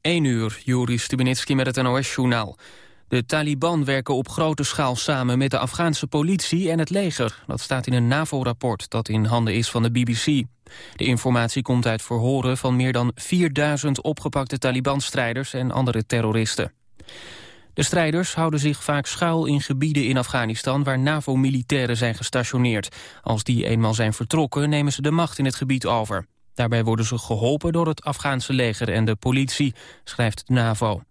1 uur, Juri Stubenitski met het NOS-journaal. De Taliban werken op grote schaal samen met de Afghaanse politie en het leger. Dat staat in een NAVO-rapport dat in handen is van de BBC. De informatie komt uit verhoren van meer dan 4000 opgepakte Taliban-strijders en andere terroristen. De strijders houden zich vaak schuil in gebieden in Afghanistan... waar NAVO-militairen zijn gestationeerd. Als die eenmaal zijn vertrokken, nemen ze de macht in het gebied over. Daarbij worden ze geholpen door het Afghaanse leger en de politie, schrijft de NAVO.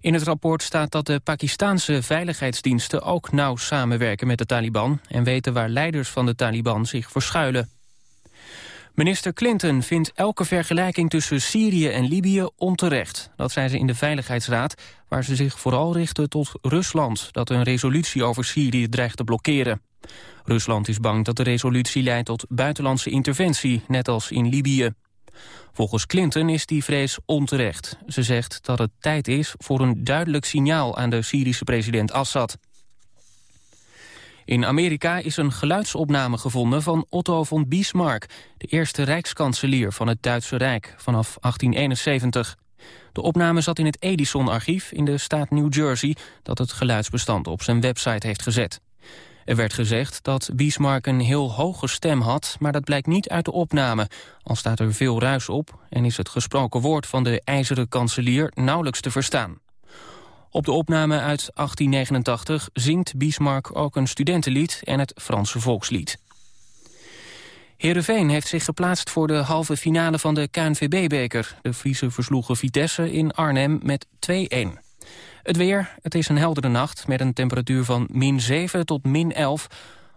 In het rapport staat dat de Pakistanse veiligheidsdiensten ook nauw samenwerken met de Taliban en weten waar leiders van de Taliban zich verschuilen. Minister Clinton vindt elke vergelijking tussen Syrië en Libië onterecht. Dat zei ze in de Veiligheidsraad, waar ze zich vooral richten tot Rusland... dat een resolutie over Syrië dreigt te blokkeren. Rusland is bang dat de resolutie leidt tot buitenlandse interventie, net als in Libië. Volgens Clinton is die vrees onterecht. Ze zegt dat het tijd is voor een duidelijk signaal aan de Syrische president Assad. In Amerika is een geluidsopname gevonden van Otto von Bismarck... de eerste rijkskanselier van het Duitse Rijk vanaf 1871. De opname zat in het Edison-archief in de staat New Jersey... dat het geluidsbestand op zijn website heeft gezet. Er werd gezegd dat Bismarck een heel hoge stem had... maar dat blijkt niet uit de opname. Al staat er veel ruis op en is het gesproken woord van de ijzeren kanselier nauwelijks te verstaan. Op de opname uit 1889 zingt Bismarck ook een studentenlied en het Franse volkslied. Heerenveen heeft zich geplaatst voor de halve finale van de KNVB-beker. De Friese versloegen Vitesse in Arnhem met 2-1. Het weer, het is een heldere nacht met een temperatuur van min 7 tot min 11.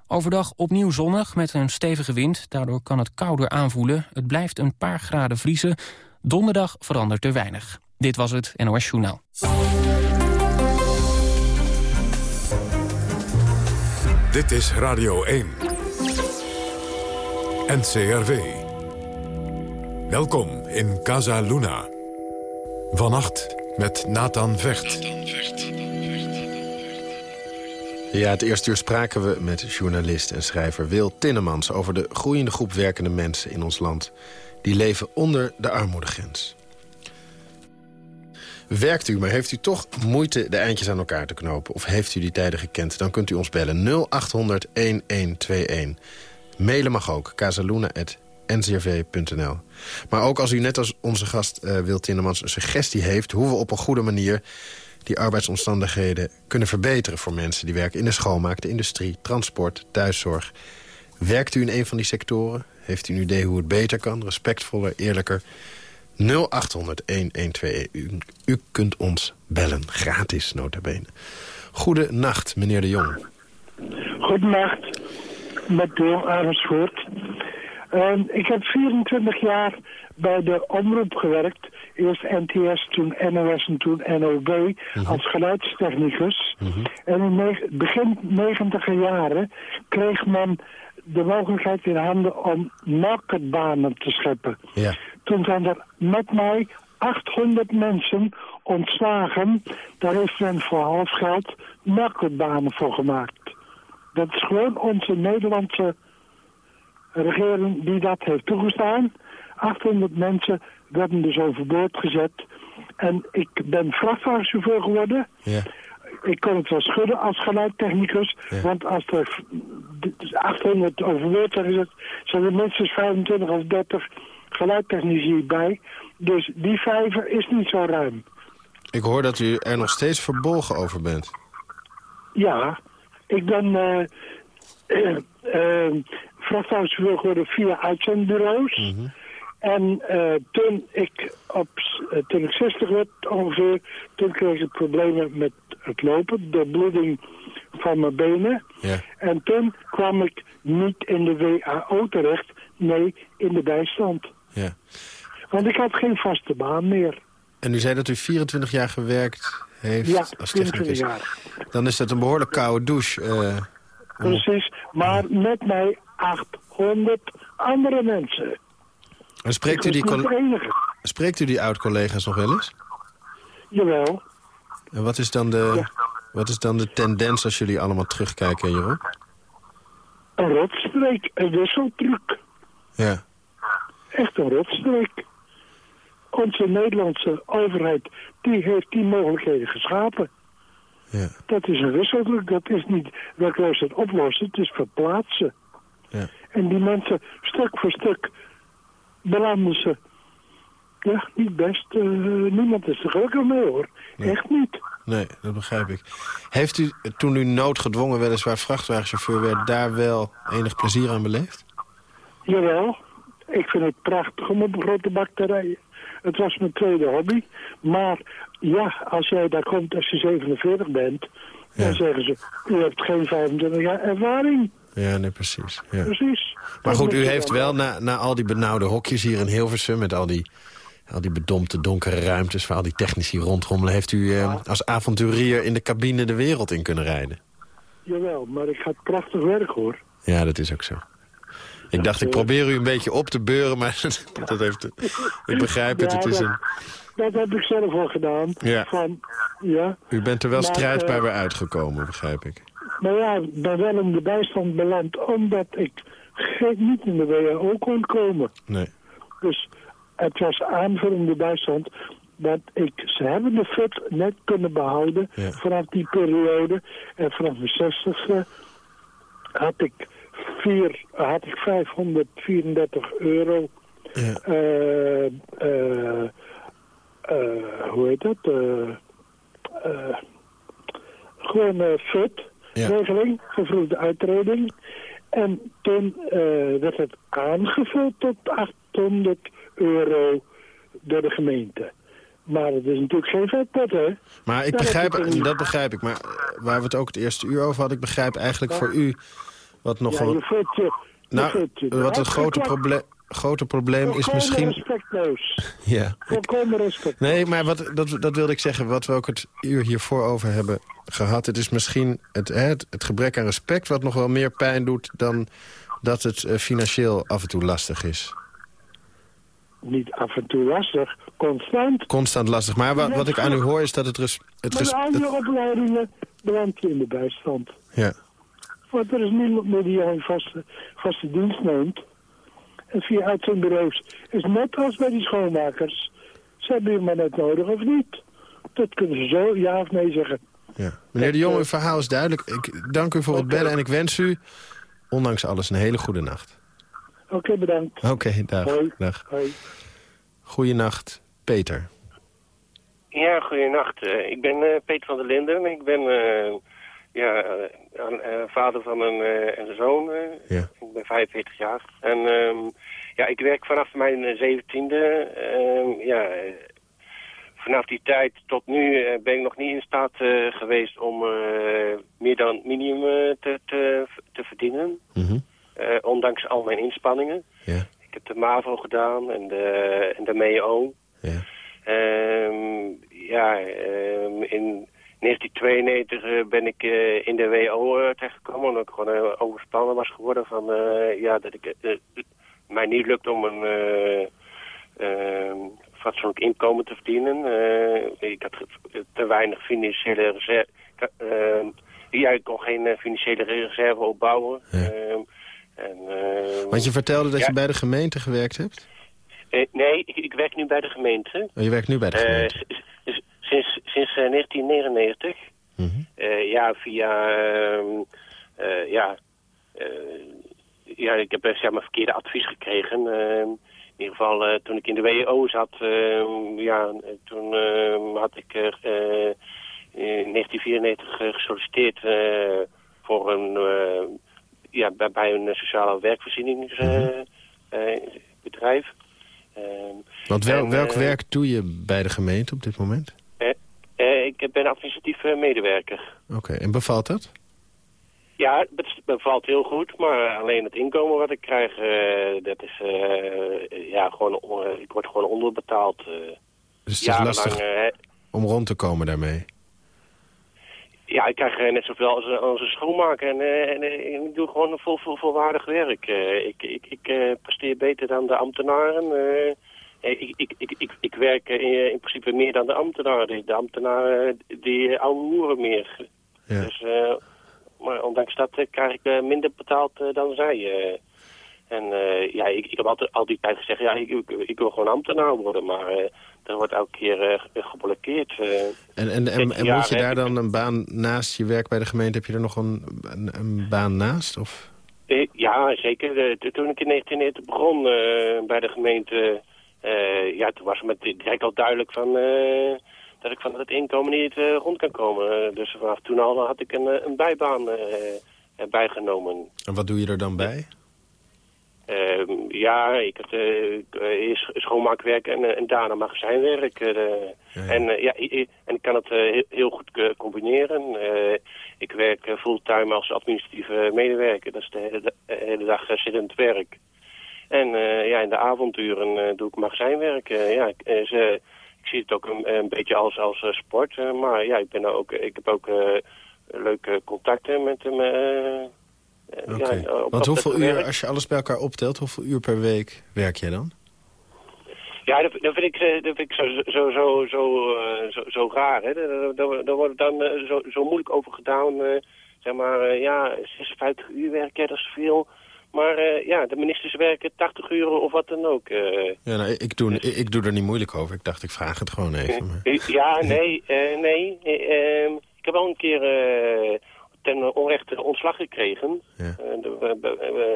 Overdag opnieuw zonnig met een stevige wind. Daardoor kan het kouder aanvoelen. Het blijft een paar graden vriezen. Donderdag verandert er weinig. Dit was het NOS Journaal. Dit is Radio 1. NCRV. Welkom in Casa Luna. Vannacht met Nathan Vecht. Ja, het eerste uur spraken we met journalist en schrijver Wil Tinnemans... over de groeiende groep werkende mensen in ons land. Die leven onder de armoedegrens. Werkt u, maar heeft u toch moeite de eindjes aan elkaar te knopen? Of heeft u die tijden gekend? Dan kunt u ons bellen 0800-1121. Mailen mag ook, casaluna.ncrv.nl. Maar ook als u net als onze gast uh, Wil Tinnemans een suggestie heeft... hoe we op een goede manier die arbeidsomstandigheden kunnen verbeteren voor mensen... die werken in de schoonmaak, de industrie, transport, thuiszorg. Werkt u in een van die sectoren? Heeft u een idee hoe het beter kan, respectvoller, eerlijker? 0800 1121. U, u kunt ons bellen, gratis notabene. Goedenacht, meneer de Jong. Goedenacht, met de Amersfoort. Uh, ik heb 24 jaar bij de omroep gewerkt. Eerst NTS, toen NOS en toen NOB mhm. als geluidstechnicus. Mhm. En in begin negentiger jaren kreeg men de mogelijkheid in handen om marketbanen te scheppen. Ja. Toen zijn er met mij 800 mensen ontslagen. Daar heeft men voor half geld marketbanen voor gemaakt. Dat is gewoon onze Nederlandse regering die dat heeft toegestaan. 800 mensen werden dus overboord gezet. En ik ben vrachtwagenchauffeur geworden. Ja. Ik kon het wel schudden als geluidtechnicus. Want als er 800 overboord zijn gezet... zijn er minstens 25 of 30 geluidtechnici bij. Dus die vijver is niet zo ruim. Ik hoor dat u er nog steeds verbolgen over bent. Ja, ik ben uh, uh, uh, vrachtwagenchauffeur geworden via uitzendbureaus. Mm En uh, toen, ik op, uh, toen ik 60 werd ongeveer, toen kreeg ik problemen met het lopen, de bloeding van mijn benen. Ja. En toen kwam ik niet in de WAO terecht, nee, in de bijstand. Ja. Want ik had geen vaste baan meer. En u zei dat u 24 jaar gewerkt heeft ja, als technicus. jaar. Dan is dat een behoorlijk koude douche. Uh, Precies, maar met mij 800 andere mensen. En spreekt u, die spreekt u die oud-collega's nog wel eens? Jawel. En wat is, dan de, wat is dan de tendens als jullie allemaal terugkijken, Jeroen? Een rotstreek, een wisseltruc. Ja. Echt een rotstreek. onze Nederlandse overheid, die heeft die mogelijkheden geschapen. Ja. Dat is een wisseldruk, dat is niet werkloosheid oplossen, het is verplaatsen. Ja. En die mensen, stuk voor stuk, belanden ze. Ja, niet best. eh, niemand is er gelukkig mee hoor. Echt niet. Nee, dat begrijp ik. Heeft u toen u noodgedwongen weliswaar vrachtwagenchauffeur werd... daar wel enig plezier aan beleefd? Jawel, ik vind het prachtig om op een grote bak te rijden. Het was mijn tweede hobby. Maar ja, als jij daar komt als je 47 bent... Ja. dan zeggen ze, u hebt geen 25 jaar ervaring. Ja, nee, precies. Ja. Precies. Maar goed, u heeft wel na, na al die benauwde hokjes hier in Hilversum... met al die, al die bedompte donkere ruimtes... waar al die technici rondrommelen... heeft u eh, als avonturier in de cabine de wereld in kunnen rijden. Jawel, maar ik ga prachtig werk hoor. Ja, dat is ook zo. Ik dacht, ik probeer u een beetje op te beuren, maar dat heeft, ik begrijp het. Het is dat- een, Dat heb ik zelf al gedaan. Ja. Van, ja. u bent er wel Maar, strijdbaar eh, weer uitgekomen, begrijp ik. Maar ja, ik ben wel in de bijstand beland omdat ik niet in de WHO kon komen. Nee. Dus het was aanvullende bijstand. Dat ik, ze hebben de FUT net kunnen behouden Ja. vanaf die periode. En vanaf mijn zestigste had ik, vier, had ik 534 euro. Ja. eh, eh, eh, hoe heet dat? Gewoon FUT Ja. Regeling, gevroegde uitreding. En toen eh, werd het aangevuld tot 800 euro door de gemeente. Maar het is natuurlijk geen vetpot, hè? Maar ik begrijp, een- dat begrijp ik. Maar eh, waar we het ook het eerste uur over hadden... ik begrijp eigenlijk voor u wat nog Ja, wel... je voelt je... je Nou, voelt je wat een grote, uitgeklapt. Grote probleem is misschien... respectloos. Ja, Volkomen respect. Nee, maar wat, dat, dat wilde ik zeggen. Wat we ook het uur hiervoor over hebben gehad. Het is misschien het, het, het gebrek aan respect... wat nog wel meer pijn doet dan dat het eh, financieel af en toe lastig is. Niet af en toe lastig, constant. Constant lastig. Maar wat, wat ik aan u hoor is dat het... Res, het, Met res, al het- opleidingen beland je in de bijstand. ja. Want er is niemand meer die jou in vaste, vaste dienst neemt. En via uitzendbureaus is net als bij die schoonmakers. Ze hebben je maar net nodig of niet. Dat kunnen ze zo ja of nee zeggen. Ja. Meneer de Jong, uw verhaal is duidelijk. Ik dank u voor het bellen en ik wens u, ondanks alles, een hele goede nacht. Oké, bedankt. Oké, dag. Hoi. dag. Hoi. Goeienacht, Peter. Ja, goedenacht. Eh, ik ben eh, Peter van der Linden. Ik ben eh, ja, eh, een, vader van een, eh, een zoon. eh. Ja. Ik ben 45 jaar. En ehm, ja, ik werk vanaf mijn eh, zeventiende. Ehm, ja, vanaf die tijd tot nu ben ik nog niet in staat geweest om meer dan het minimum te, te, te verdienen. Mhm. Ondanks al mijn inspanningen. Ja, Ik heb de MAVO gedaan en de, en de MEO. ja. Ja, ehm, in 1992 eh, ben ik eh, in de WO uh, terechtgekomen. Omdat ik gewoon uh, overspannen was geworden van eh, ja, dat ik uh, mij niet lukt om een ehm, fatsoenlijk inkomen te verdienen. Eh, ik had te weinig financiële reserve. Ehm, ja, ik kon geen eh, financiële reserve opbouwen. Ja. Ehm, en, ehm, Want je vertelde dat ja. je bij de gemeente gewerkt hebt? eh, nee, ik, ik werk nu bij de gemeente. Oh, je werkt nu bij de Eh, gemeente? s- sinds sinds eh, 1999. Mhm. Eh, ja, via... ehm, eh, ja, eh, ja, ik heb eh, zeg maar verkeerde advies gekregen. Ehm, in ieder geval, eh, toen ik in de WO zat, ehm, ja, eh, toen had ik eh, eh, in 1994 eh, gesolliciteerd eh, voor een, eh, ja, bij, een sociale werkvoorzieningsbedrijf. Ehm, Want wel, en, welk eh, werk doe je bij de gemeente op dit moment? Eh, ik ben administratief eh, medewerker. Oké, en bevalt dat? Ja, het bevalt heel goed, maar alleen het inkomen wat ik krijg, eh, dat is, eh, ja, gewoon, on- ik word gewoon onderbetaald. Dus het is lastig om rond te komen daarmee. ja, ik krijg net zoveel als, een- als een schoonmaker en, en ik doe gewoon vol, vol, volwaardig werk. Ik ik, ik presteer beter dan de ambtenaren. Eh. Eh, ik, ik, ik, ik, ik werk eh, in principe meer dan de ambtenaren. De ambtenaren die uh, ouwehoeren meer. Ja. Dus, eh, maar ondanks dat eh, krijg ik eh, minder betaald eh, dan zij. eh. En ja, ik, ik heb altijd al die tijd gezegd, ja, ik, ik, wil gewoon ambtenaar worden, maar dat wordt elke keer geblokkeerd. en en, en, en moet je daar dan een baan naast je werk bij de gemeente, heb je er nog een, een, een baan naast? Of? ja, zeker. toen ik in 1990 begon bij de gemeente, ja, toen was het direct al duidelijk van dat ik van het inkomen niet rond kan komen. dus vanaf toen al had ik een, een bijbaan bijgenomen. En wat doe je er dan bij? Uh, ja, ik had eerst schoonmaakwerk en, en daarna magazijnwerk. Ja, En, ja, en ik kan het heel, heel, goed combineren. ik werk fulltime als administratieve medewerker. Dat is de hele, hele dag zittend werk. En ja, in de avonduren doe ik magazijnwerk. ja, ik, ze, ik zie het ook een, een beetje als, als sport. maar ja, ik, ben ook, ik heb ook leuke contacten met hem. Uh, ja, Want hoeveel uur, als je alles bij elkaar optelt, hoeveel uur per week werk jij dan? Ja, dat, dat, vind ik, eh, dat vind ik zo, zo, zo, zo, zo, zo raar. Hè? Daar, wordt dan zo, zo moeilijk over gedaan. zeg maar, ja, 56 uur werken, dat is veel. Maar ja, de ministers werken 80 uur of wat dan ook. Ja, nou, ik, doe, dus- ik, doe er niet moeilijk over. Ik dacht, ik vraag het gewoon even. Maar... Ja, nee, nee. Ehm, ik heb al een keer ten onrechte ontslag gekregen. Ja. Eh,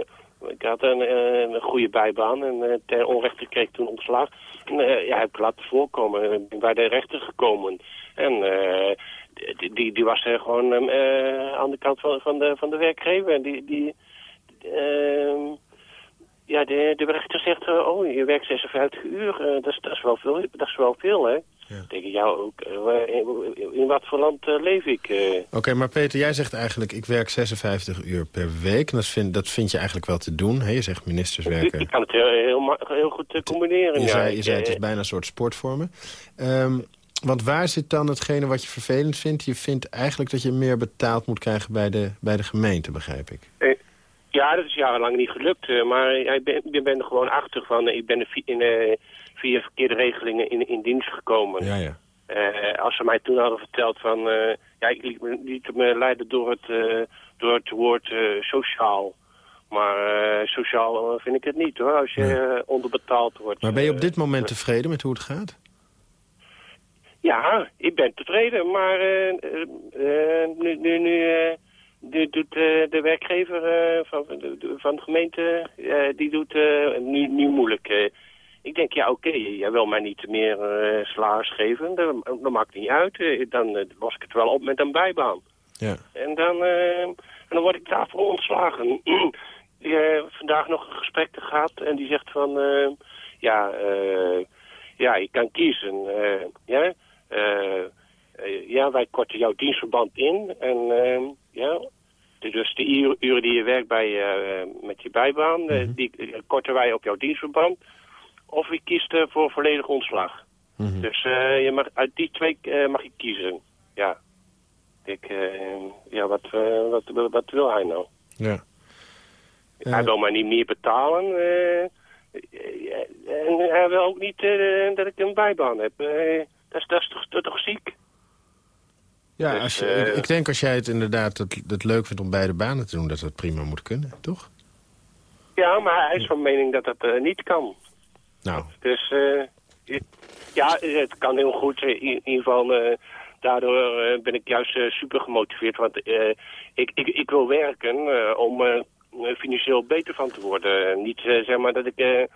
ik had een, een, goede bijbaan en uh, ten onrechte kreeg ik toen ontslag. En, uh, ja, heb ik laten voorkomen. Ik ben bij de rechter gekomen. En die, die, die, was er gewoon aan de kant van, van, de, van de werkgever. En die, die, ja, de, de rechter zegt, oh, je werkt 56 uur. dat, is, dat, is wel veel, dat is wel veel, hè. Ja. denk ik, ja, ook, in, in wat voor land leef ik? Oké, maar Peter, jij zegt eigenlijk, ik werk 56 uur per week. Dat vind, dat vind je eigenlijk wel te doen. Hè? Je zegt ministers werken... Ik, kan het heel, heel, heel goed combineren. Je, ja. zei, je zei, het is bijna een soort sportvormen. Um, want waar zit dan hetgene wat je vervelend vindt? Je vindt eigenlijk dat je meer betaald moet krijgen bij de, bij de gemeente, begrijp ik. Ja, dat is jarenlang niet gelukt. maar ik ben, er gewoon achter van. Ik ben in, via verkeerde regelingen in, in dienst gekomen. Ja, ja. Uh, als ze mij toen hadden verteld van... Uh, ja, ik liet me, liet me leiden door het, uh, door het woord sociaal. Maar sociaal vind ik het niet hoor, als je onderbetaald wordt. Maar ben je op dit moment tevreden met hoe het gaat? Ja, ik ben tevreden, maar nu, nu, nu, nu, doet de werkgever van, van de gemeente, die doet nu, nu moeilijk. Ik denk, ja oké, jij wil mij niet meer uh, salaris geven, dat, dat, maakt niet uit. Dan uh, was ik het wel op met een bijbaan. Ja. En, dan, en dan word ik daarvoor ontslagen. vandaag nog een gesprek gehad en die zegt van, ja, ja, je kan kiezen. ja, ja, wij korten jouw dienstverband in en ja, dus de uren die je werkt bij, met je bijbaan, mhm. die korten wij op jouw dienstverband of je kiest voor volledig ontslag. Mhm. Dus je mag, uit die twee mag je kiezen. Ja. Ik, ja, wat, wat, wat wil hij nou? Ja. hij wil mij niet meer betalen. en hij wil ook niet dat ik een bijbaan heb. dat, is, dat, is toch, dat toch ziek? Ja, dus, als je, ik denk als jij het inderdaad het, het leuk vindt om beide banen te doen... dat dat prima moet kunnen, toch? Ja, maar hij is van mening dat dat niet kan. Nou. Dus uh, ja, het kan heel goed. In, in ieder geval, uh, daardoor ben ik juist super gemotiveerd. Want ik, ik, ik wil werken om financieel beter van te worden. Niet zeg maar dat ik...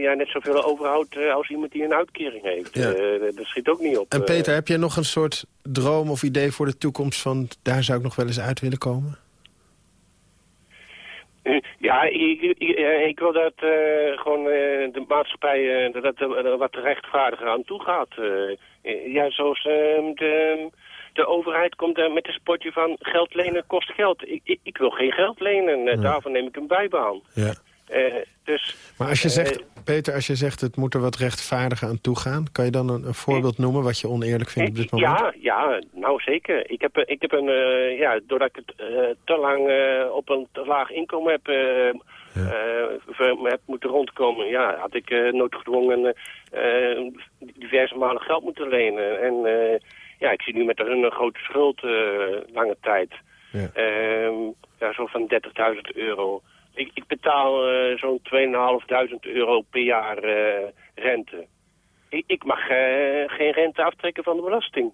ja, net zoveel overhoud als iemand die een uitkering heeft. Ja. dat schiet ook niet op. En Peter, heb jij nog een soort droom of idee voor de toekomst van... daar zou ik nog wel eens uit willen komen? Ja, ik, ik, ik wil dat uh, gewoon uh, de maatschappij uh, dat er wat rechtvaardiger aan toe gaat. ja, zoals ehm, de, de overheid komt met een spotje van geld lenen kost geld. Ik, ik, ik wil geen geld lenen, ja. daarvan neem ik een bijbaan. Ja. Uh, dus, maar als je zegt, uh, Peter, als je zegt het moet er wat rechtvaardiger aan toe gaan... kan je dan een, een voorbeeld noemen wat je oneerlijk vindt op dit moment? Ja, ja nou zeker. Ik heb, ik heb een, uh, ja, doordat ik het te lang op een te laag inkomen heb, ja. heb moeten rondkomen... ja, had ik noodgedwongen diverse malen geld moeten lenen. En ja, ik zie nu met een grote schuld lange tijd. Ja, ehm, ja zo van 30.000 euro... ik, ik betaal uh, zo'n 2.500 euro per jaar rente. Ik, ik mag geen rente aftrekken van de belasting.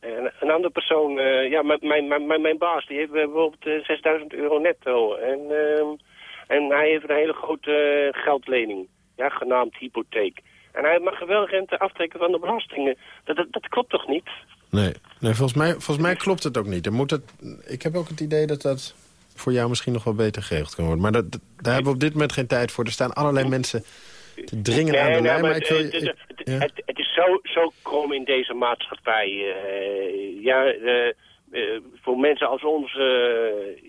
En een andere persoon, ja, mijn, mijn, mijn, mijn baas, die heeft bijvoorbeeld 6000 euro netto. En, ehm, en hij heeft een hele grote geldlening, ja, genaamd hypotheek. En hij mag wel rente aftrekken van de belastingen. Dat, dat, dat klopt toch niet? Nee, nee volgens, mij, volgens mij klopt het ook niet. Er moet het, ik heb ook het idee dat dat voor jou misschien nog wel beter geregeld kan worden. Maar dat, daar hebben we op dit moment geen tijd voor. Er staan allerlei mensen te dringen aan de lijn. Maar, ik wil, het, het, het, is zo, zo krom in deze maatschappij. Uh, ja, uh, uh, voor mensen als ons,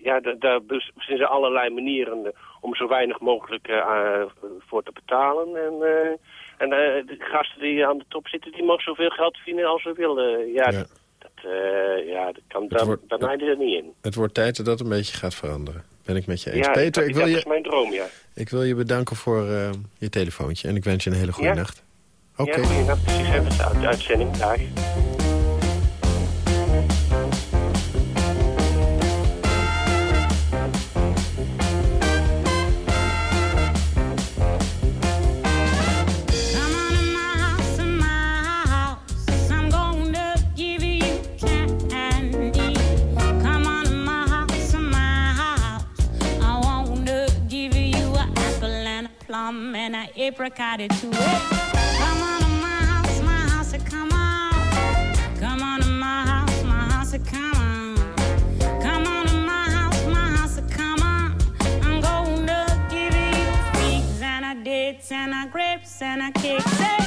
ja, daar zijn ze allerlei manieren om zo weinig mogelijk voor te betalen. En en de gasten die aan de top zitten, die mogen zoveel geld verdienen als ze willen. Ja, ja. Uh, ja, dat kan, dan, wordt, dan er niet in. Het wordt tijd dat dat een beetje gaat veranderen. Ben ik met je eens. Ja, Peter, ik wil je, is mijn droom, ja. Ik wil je bedanken voor uh, je telefoontje. En ik wens je een hele goede ja? nacht. Oké. Okay. Ja, goede nacht. Met de uitzending. Dag. Apricot to it. Come on to my house, my house, come on. Come on to my house, my house, come on. Come on to my house, my house, come on. I'm gonna give you and a dates and and.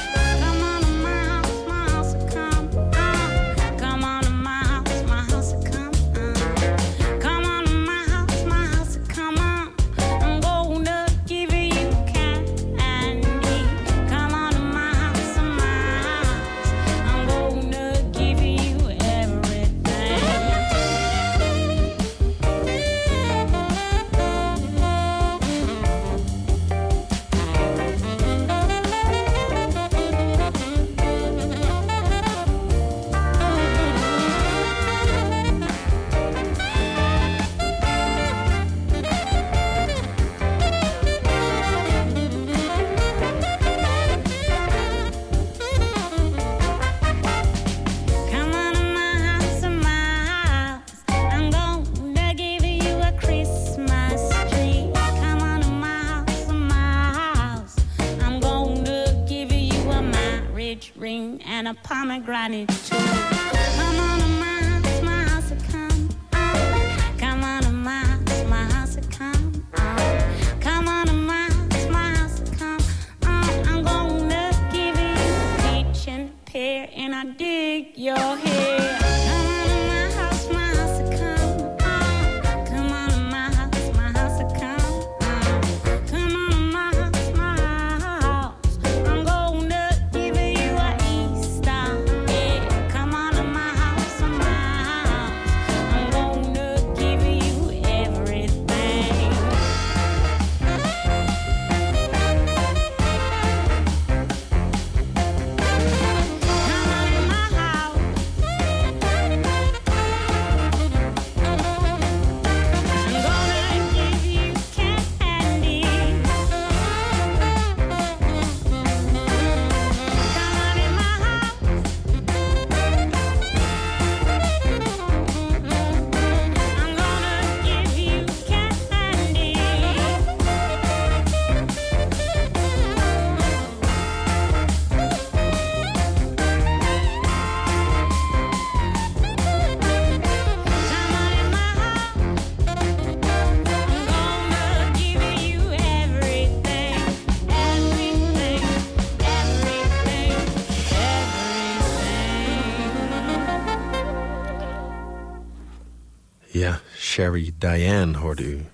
Diane hoorde u.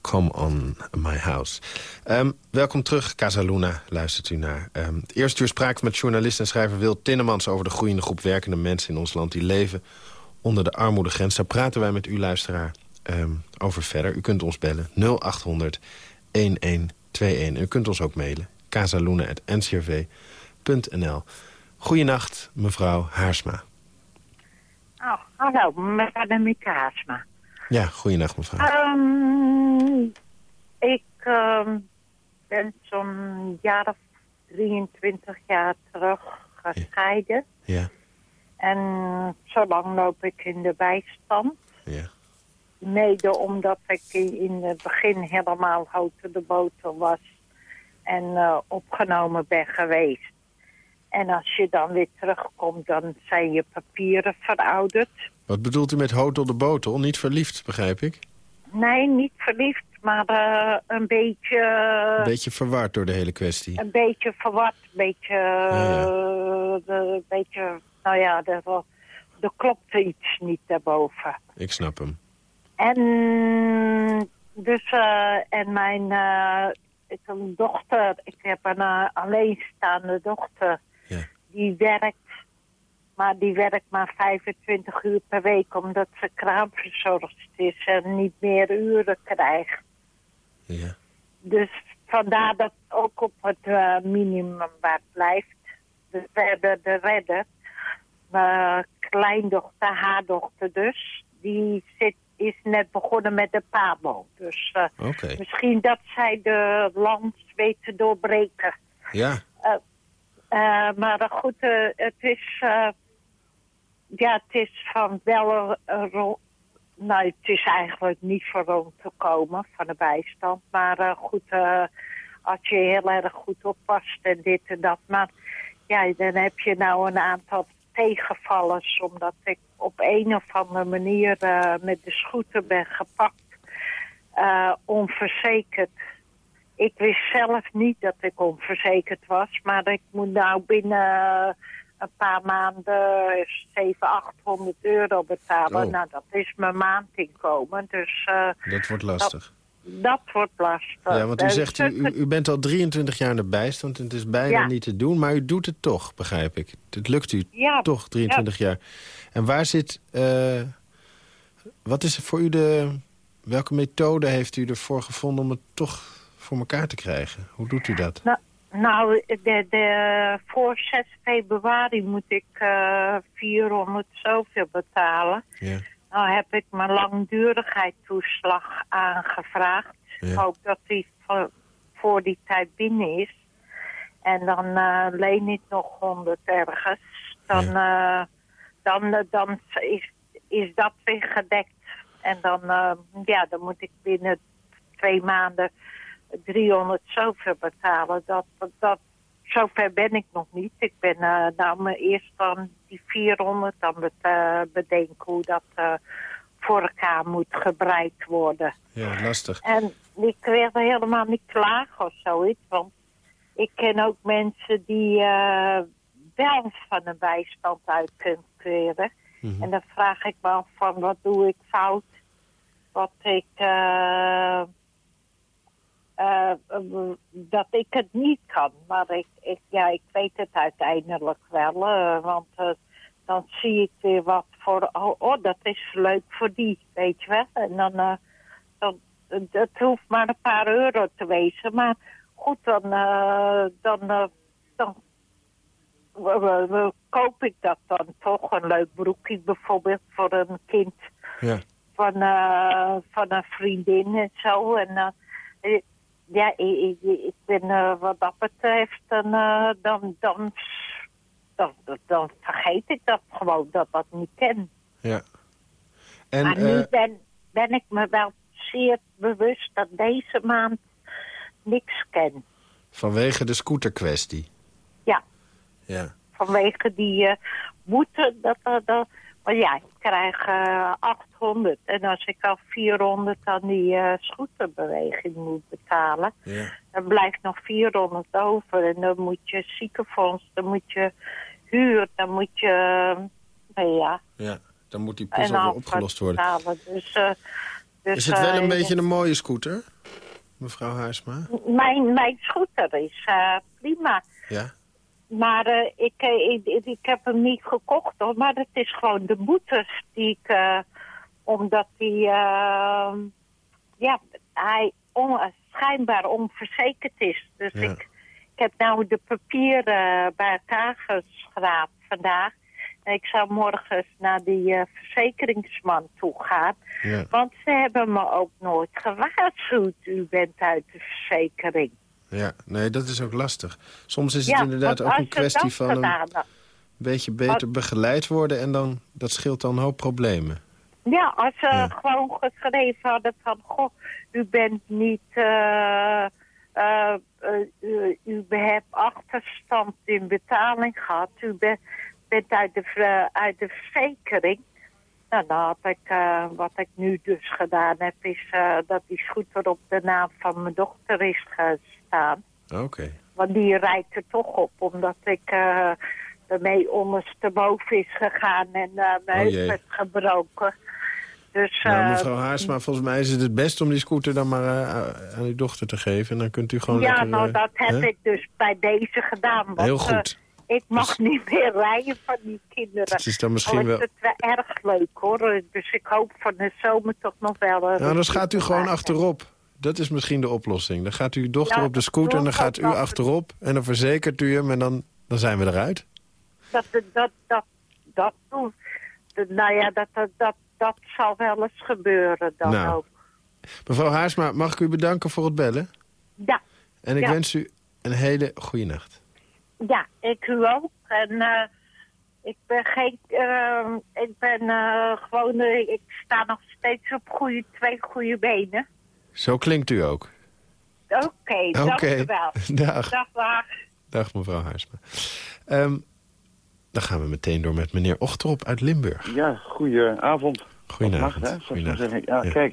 Come on my house. Um, welkom terug, Casaluna, luistert u naar. Um, het eerste uur met journalist en schrijver Wil Tinnemans... over de groeiende groep werkende mensen in ons land... die leven onder de armoedegrens. Daar praten wij met u, luisteraar, um, over verder. U kunt ons bellen 0800 1121. U kunt ons ook mailen casaluna.ncrv.nl. Goedenacht, mevrouw Haarsma. Oh, hallo, mevrouw Haarsma. Ja, goeienacht mevrouw. Um, Mm, ik ehm, ben zo'n jaar of 23 jaar terug gescheiden. Ja, En zo lang loop ik in de bijstand. ja. Mede omdat ik in in het begin helemaal houten de boter was. En eh, opgenomen ben geweest. En als je dan weer terugkomt, dan zijn je papieren verouderd. Wat bedoelt u met hotel de botel? Niet verliefd, begrijp ik? Nee, niet verliefd, maar eh, een beetje... Een beetje verward door de hele kwestie. Een beetje verward, een beetje... ja. eh, de, een beetje nou ja, er, er klopte iets niet daarboven. Ik snap hem. En dus, eh, en mijn ik heb een dochter, ik heb een alleenstaande dochter, Ja. die werkt, maar die werkt maar 25 uur per week, omdat ze kraamverzorgd is en niet meer uren krijgt. Ja. Dus vandaar dat ook op het eh, minimum waar het blijft. Dus we hebben de redder. Mijn kleindochter, haar dochter dus, die zit, is net begonnen met de PABO. Dus eh, misschien dat zij de lans weet te doorbreken. Ja. Eh, maar eh, goed, eh, het is... ja, het is van wel. Nou, het is eigenlijk niet voor rond te komen van de bijstand. Maar eh, goed, eh, als je heel erg goed oppast en dit en dat. Maar ja, dan heb je nou een aantal tegenvallers. Omdat ik op een of andere manier eh, met de scooter ben gepakt. onverzekerd. Ik wist zelf niet dat ik onverzekerd was. Maar ik moet nou binnen een paar maanden 700, 800 euro betalen. Oh. Nou, dat is mijn maandinkomen. Dus eh, Dat wordt lastig. dat wordt lastig. Ja, want u Eh, zegt, u, u, bent al 23 jaar in de bijstand en het is bijna Ja. niet te doen. Maar u doet het toch, begrijp ik. Het lukt u Ja, toch, 23 jaar. En waar zit... eh, wat is er voor u de... Welke methode heeft u ervoor gevonden om het toch voor elkaar te krijgen? Hoe doet u dat? Nou, nou de, de, voor 6 februari moet ik eh 400 zoveel betalen. Ja. Nou heb ik mijn langdurigheidstoeslag aangevraagd. Ja. Ik hoop dat die voor, die tijd binnen is. En dan eh, leen ik nog 100 ergens. Dan, eh, dan, dan is, is dat weer gedekt. En dan, ja, dan moet ik binnen twee maanden 300 zoveel betalen. Dat, dat, zover ben ik nog niet. Ik ben eh, nou eerst dan die 400 dan bet- eh, bedenken hoe dat eh, voor elkaar moet gebreid worden. Ja, lastig. En ik wil helemaal niet klagen of zoiets, want ik ken ook mensen die wel van een bijstand uit kunnen keren. En dan vraag ik me af van wat doe ik fout, wat ik... eh, dat ik het niet kan. Maar ik, ik, ja, ik weet het uiteindelijk wel. eh, want dan zie ik weer wat voor... Oh, oh, dat is leuk voor die, weet je wel. En dan... dan het hoeft maar een paar euro te wezen. Maar goed, dan... eh, dan, dan koop ik dat dan toch. Een leuk broekje bijvoorbeeld voor een kind Ja. van, van een vriendin en zo. En ja, ik, ik, ben eh, wat dat betreft, dan, eh, dan, dan, dan, vergeet ik dat gewoon, dat dat niet ken. ja. En, maar nu eh, ben, ben ik me wel zeer bewust dat deze maand niks ken. vanwege de scooterkwestie. Ja, Ja. vanwege die boete. Dat, dat, dat, ja, ik krijg eh 800. En als ik al 400 aan die eh scooterbeweging moet betalen... Ja. dan blijft nog 400 over. En dan moet je ziekenfonds, dan moet je huur, dan moet je... eh, nou ja, ja. Dan moet die puzzel weer opgelost worden. Dus, eh, dus, Is het wel een eh, beetje een mooie scooter, mevrouw Huisma? Mijn, mijn scooter is eh, prima. Ja? Maar eh, ik, eh, ik, ik, ik heb hem niet gekocht hoor. Maar het is gewoon de boetes die ik... eh, omdat die... eh, ja, hij on, schijnbaar onverzekerd is. Dus Ja. ik, ik heb nou de papieren bij elkaar geschraapt vandaag. Ik zou morgen naar die verzekeringsman toe gaan. Ja. Want ze hebben me ook nooit gewaarschuwd. U bent uit de verzekering. Ja, nee, dat is ook lastig. Soms is het ja, inderdaad ook een kwestie van een gedaan beetje beter begeleid worden... en dan, dat scheelt dan een hoop problemen. Ja, als ze Ja. gewoon geschreven hadden van... Goh, u bent niet... eh, eh, eh, u, hebt achterstand in betaling gehad. U bent, bent uit, de, uit de verzekering. Nou, dan had ik... eh, wat ik nu dus gedaan heb... is eh, dat die scooter op de naam van mijn dochter is Oké. Want die rijdt er toch op, omdat ik eh ermee ondersteboven is gegaan en eh mijn Oh, heup gebroken. Dus Nou, eh, mevrouw Haarsma, volgens mij is het het best om die scooter dan maar aan uw dochter te geven. En dan kunt u gewoon ja, lekker... nou dat heb hè? ik dus bij deze gedaan. Want, Heel goed. ik mag Dus- niet meer rijden van die kinderen. Het is dan misschien is wel... het wel erg leuk hoor. Dus ik hoop van de zomer toch nog wel... Nou, dan gaat u gewoon achterop. Dat is misschien de oplossing. Dan gaat uw dochter Ja, op de scooter en dan gaat u achterop. En dan verzekert u hem en dan, dan zijn we eruit. Dat, dat, dat, dat, dat Nou ja, dat, dat, dat, dat zal wel eens gebeuren dan Nou. ook. Mevrouw Haarsma, mag ik u bedanken voor het bellen? Ja, En ik Ja. wens u een hele goede nacht. Ja, ik u ook. En eh, ik ben geen... eh, ik ben eh, gewoon... ik sta nog steeds op goede, twee goede benen. Zo klinkt u ook. Oké, Oké. dank u wel. Dag. Dag, dag. Dag, mevrouw Haarsma. Ehm, dan gaan we meteen door met meneer Ochterop uit Limburg. Ja, goedenavond. Goedenavond. Nacht, hè? Goedenavond. Ja, Ja. kijk.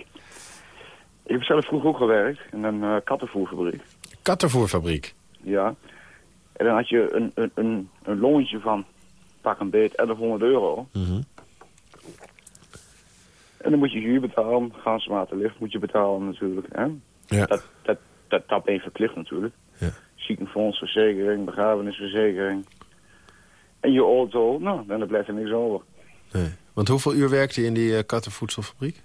Ik heb zelf vroeger ook gewerkt in een eh, kattenvoerfabriek. Kattenvoerfabriek. Ja. En dan had je een, een, een, een loontje van pak een beet 1100 euro. Mhm. En dan moet je huur betalen, gaaswaterlicht moet je betalen natuurlijk. Hè? Ja. Dat, dat, dat, dat ben je verplicht natuurlijk. Ja. Ziekenfondsverzekering, begrafenisverzekering. En je auto, nou, dan blijft er niks over. Nee. Want hoeveel uur werkte je in die eh, kattenvoedselfabriek?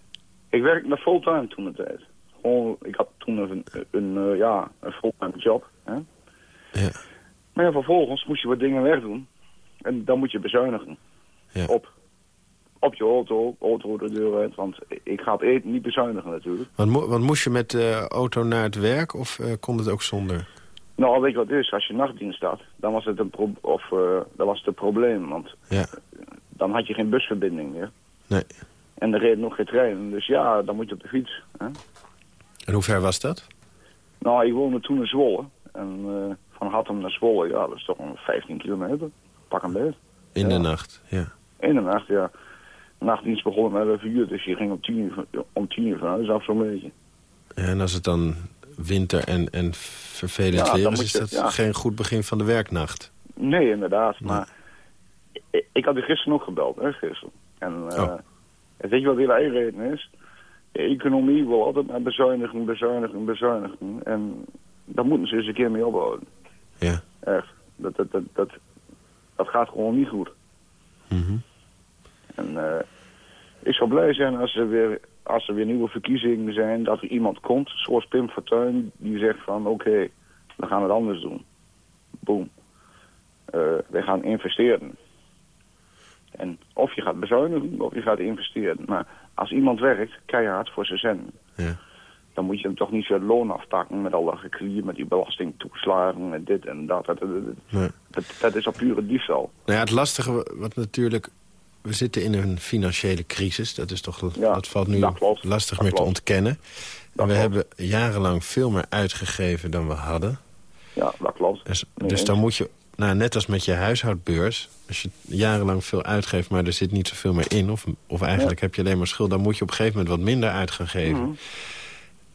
Ik werkte fulltime toen de tijd. Gewoon, ik had toen een, een, eh, ja, een fulltime job. Hè? Ja. Maar ja, vervolgens moest je wat dingen wegdoen. En dan moet je bezuinigen. Ja. Op, op je auto, auto de deur uit. Want ik ga op eten niet bezuinigen natuurlijk. Want, mo- want moest je met de auto naar het werk of eh, kon het ook zonder? Nou, weet je wat het is? Als je nachtdienst had, dan was het een, pro of, eh, dan was het een probleem. Want Ja. dan had je geen busverbinding meer. Nee. En er reed nog geen trein. Dus ja, dan moet je op de fiets. Hè? En hoe ver was dat? Nou, ik woonde toen in Zwolle. En eh, van Hattem naar Zwolle, ja, dat is toch een 15 kilometer. Pak een beet. In Ja. de nacht, ja. In de nacht, ja. De nachtdienst begon om 11 uur, dus je ging om 10 uur, van- om 10 uur van huis af zo'n beetje. En als het dan winter en, en vervelend Ja, weer is, is dat ja. geen goed begin van de werknacht. Nee, inderdaad. Maar ik, ik had u gisteren nog gebeld, hè, gisteren. En eh, Oh. weet je wat de hele reden is? De economie wil altijd maar bezuinigen, bezuinigen, bezuinigen. En daar moeten ze eens een keer mee ophouden. Ja. Echt. Dat, dat, dat, dat, dat gaat gewoon niet goed. Mhm. En eh, ik zou blij zijn als er, weer, als er weer nieuwe verkiezingen zijn, dat er iemand komt, zoals Pim Fortuyn, die zegt van oké, we gaan het anders doen. Boom. Eh, wij gaan investeren. En of je gaat bezuinigen, of je gaat investeren. Maar als iemand werkt, keihard voor zijn zin, Ja. dan moet je hem toch niet zijn loon afpakken met al dat geklier, met die belastingtoeslagen, met dit en dat. Dat, dat, dat, Nee. dat, dat is al pure diefstal. Nou ja, het lastige, wat natuurlijk... We zitten in een financiële crisis. Dat, is toch, Ja, dat valt nu dat klopt. lastig meer te ontkennen. En we hebben jarenlang veel meer uitgegeven dan we hadden. Ja, dat klopt. Dus, Nee, dus dan moet je, nou, net als met je huishoudbeurs... als je jarenlang veel uitgeeft, maar er zit niet zoveel meer in... of, of eigenlijk heb je alleen maar schuld... dan moet je op een gegeven moment wat minder uit gaan geven. Mhm.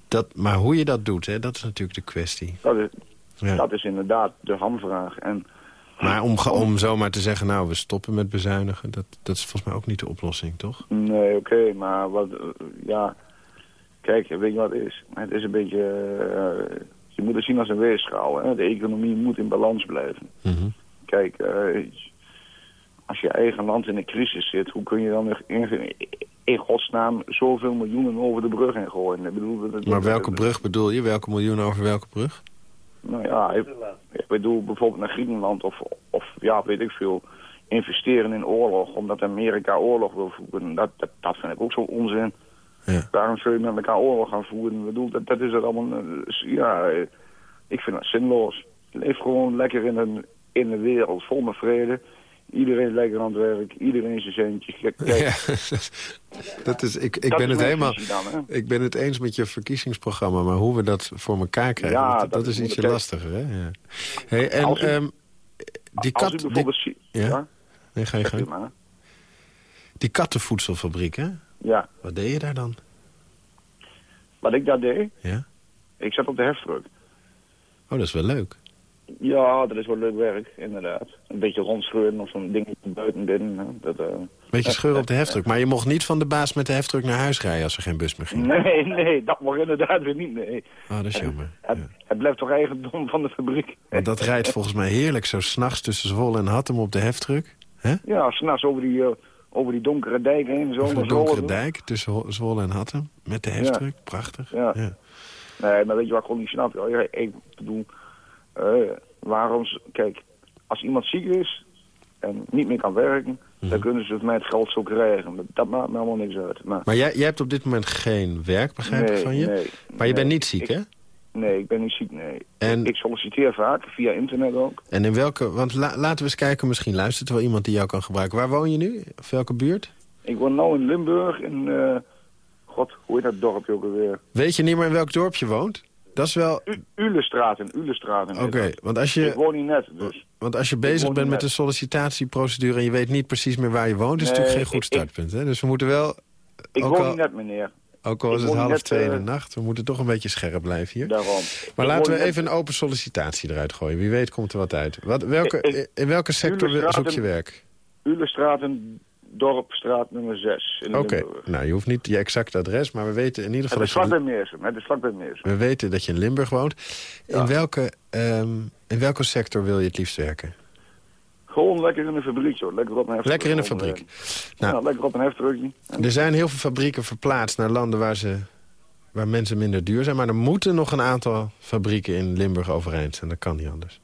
dat, maar hoe je dat doet, hè, dat is natuurlijk de kwestie. Dat is, Ja. dat is inderdaad de hamvraag. En Maar om, om zomaar te zeggen, nou, we stoppen met bezuinigen... dat, dat is volgens mij ook niet de oplossing, toch? nee, oké, maar wat, eh, ja, kijk, weet je wat het is? Het is een beetje, eh, je moet het zien als een weegschaal. Hè? De economie moet in balans blijven. Mhm. Kijk, eh, als je eigen land in een crisis zit, hoe kun je dan nog in, in godsnaam zoveel miljoenen over de brug heen gooien? Ik bedoel, dat- Maar welke brug bedoel je? Welke miljoen over welke brug? Nou ja, ik, ik bedoel bijvoorbeeld naar Griekenland of, of ja, weet ik veel. investeren in oorlog omdat Amerika oorlog wil voeren. Dat, dat, dat vind ik ook zo onzin. Ja. Waarom zul je met elkaar oorlog gaan voeren? Ik bedoel, dat, dat is het allemaal... eh, ja, ik vind dat zinloos. Leef gewoon lekker in een, in een wereld vol met vrede. Iedereen lekker aan het werk. Iedereen zijn centje. Kijk, Ja, dat is, ik, ik, dat ben is het helemaal, dan, ik ben het eens met je verkiezingsprogramma... maar hoe we dat voor elkaar krijgen, Ja, dat, is ietsje lastiger. Hè? Ja. Hey, en Als u- ehm, die, Als kat, u die, bijvoorbeeld ziet... Ja? Ja, nee, ga je gang. die kattenvoedselfabriek, hè? Ja, wat deed je daar dan? wat ik daar deed, Ja? ik zat op de heftruck. Oh, dat is wel leuk. Ja, dat is wel leuk werk, inderdaad. Een beetje rondscheuren of zo'n ding buiten binnen. Dat, eh, Beetje scheuren op de heftruck. Maar je mocht niet van de baas met de heftruck naar huis rijden... als er geen bus meer ging. Nee, nee, dat mag inderdaad weer niet, nee. Oh, dat is jammer. Het, Ja. het blijft toch eigendom van de fabriek. Want dat rijdt volgens mij heerlijk zo s'nachts tussen Zwolle en Hattem op de heftruck. Hè? Ja, s'nachts over die, eh, over die donkere dijk heen. Zo de donkere dijk tussen Zwolle en Hattem. Met de heftruck. Prachtig. Ja. Ja. Nee, maar weet je wat ik gewoon niet snap? Ja, ik bedoel, eh, waarom... Kijk, als iemand ziek is en niet meer kan werken... dan Mhm. kunnen ze het met geld zo krijgen. Dat, maakt me allemaal niks uit. Maar, Maar jij, jij hebt op dit moment geen werk, begrijp ik van je? nee, maar je bent niet ziek, Ik- hè? Nee, ik ben niet ziek, nee. En- Ik solliciteer vaak, via internet ook. En in welke... Want la- laten we eens kijken, misschien luistert er wel iemand die jou kan gebruiken. Waar woon je nu? Of welke buurt? Ik woon nu in Limburg, in... eh, God, hoe heet dat dorpje ook alweer? Weet je niet meer in welk dorp je woont? Dat is wel... U Ulestraat in Ulestraat. Oké, want als Ik je... woon hier net, dus. Want als je Ik bezig woon bent met de sollicitatieprocedure... en je weet niet precies meer waar je woont... is natuurlijk geen goed ik- ik- startpunt. Hè? Dus we moeten wel, Ik woon al- hier net, meneer. ook al ik is het woon half net, twee in de eh, nacht... we moeten toch een beetje scherp blijven hier. Daarom. Maar Ik laten woon we net- even een open sollicitatie eruit gooien. Wie weet komt er wat uit. Wat, welke, Ik- ik- in welke sector Ulestraat zoek je werk? Ulestraat en Dorpstraat nummer 6 in Oké, nou je hoeft niet je exacte adres... maar we weten in ieder Het geval is dat je, vlakbij Meersum. Het is vlakbij Meersum. we weten dat je in Limburg woont. In, welke, ehm, in welke sector wil je het liefst werken? Gewoon lekker in de fabriek, joh. Lekker op een heftruck. Lekker in een fabriek. eh, Nou. lekker op een heftruckje. Er zijn heel veel fabrieken verplaatst naar landen waar, ze, waar mensen minder duur zijn. Maar er moeten nog een aantal fabrieken in Limburg overeind zijn. Dat kan niet anders.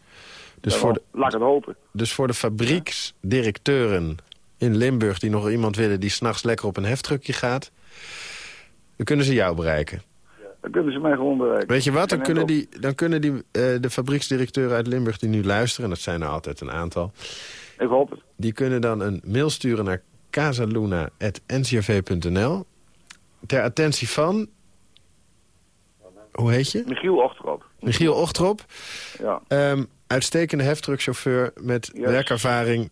Dus, voor de, Laat ik het hopen. dus voor de fabrieksdirecteuren in Limburg... die nog iemand willen die s'nachts lekker op een heftruckje gaat... dan kunnen ze jou bereiken. Dan kunnen ze mij gewoon bereiken. Weet je wat, dan En kunnen die, dan kunnen die eh, de fabrieksdirecteuren uit Limburg die nu luisteren... en dat zijn er altijd een aantal... Ik hoop het. die kunnen dan een mail sturen naar casaluna.ncrv.nl... ter attentie van... Hoe heet je? Michiel Ochterop. Michiel Ochtrop. Ja. Ehm, uitstekende heftruckchauffeur met Yes. werkervaring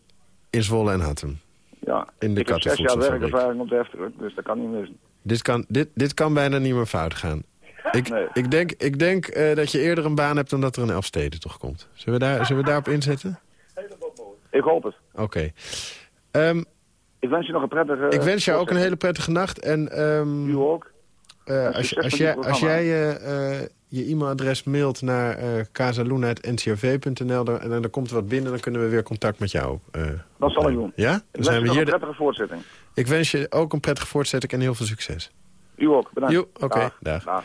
in Zwolle en Hattem. Ja. In de ik heb zes jaar werkervaring op de heftruck, dus dat kan niet missen. Dit kan, dit, dit kan bijna niet meer fout gaan. Ik, Nee. ik denk, ik denk eh, dat je eerder een baan hebt dan dat er een Elfsteden toch komt. Zullen we, daar, zullen we daarop inzetten? Ik hoop het. Oké. Ehm, Ik wens je nog een prettige... ik wens jou ook een hele prettige nacht. En ehm, U ook. Eh, als, je- als jij, als jij eh, eh, je e-mailadres mailt naar eh casaluna.ncrv.nl... en dan er komt er wat binnen, dan kunnen we weer contact met jou Dat zal ik doen. Ja? Ik Dan wens zijn je we hier. een prettige voortzetting. Ik wens je ook een prettige voortzetting en heel veel succes. U ook. Bedankt. Oké, dag. Dag.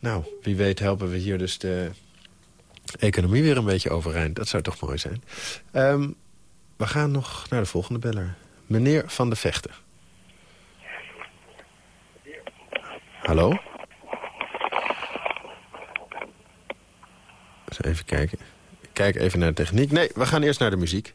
Nou, wie weet helpen we hier dus de economie weer een beetje overeind. Dat zou toch mooi zijn. Ehm, we gaan nog naar de volgende beller. Meneer Van de Vechten. Hallo? Even kijken. Kijk even naar de techniek. Nee, we gaan eerst naar de muziek.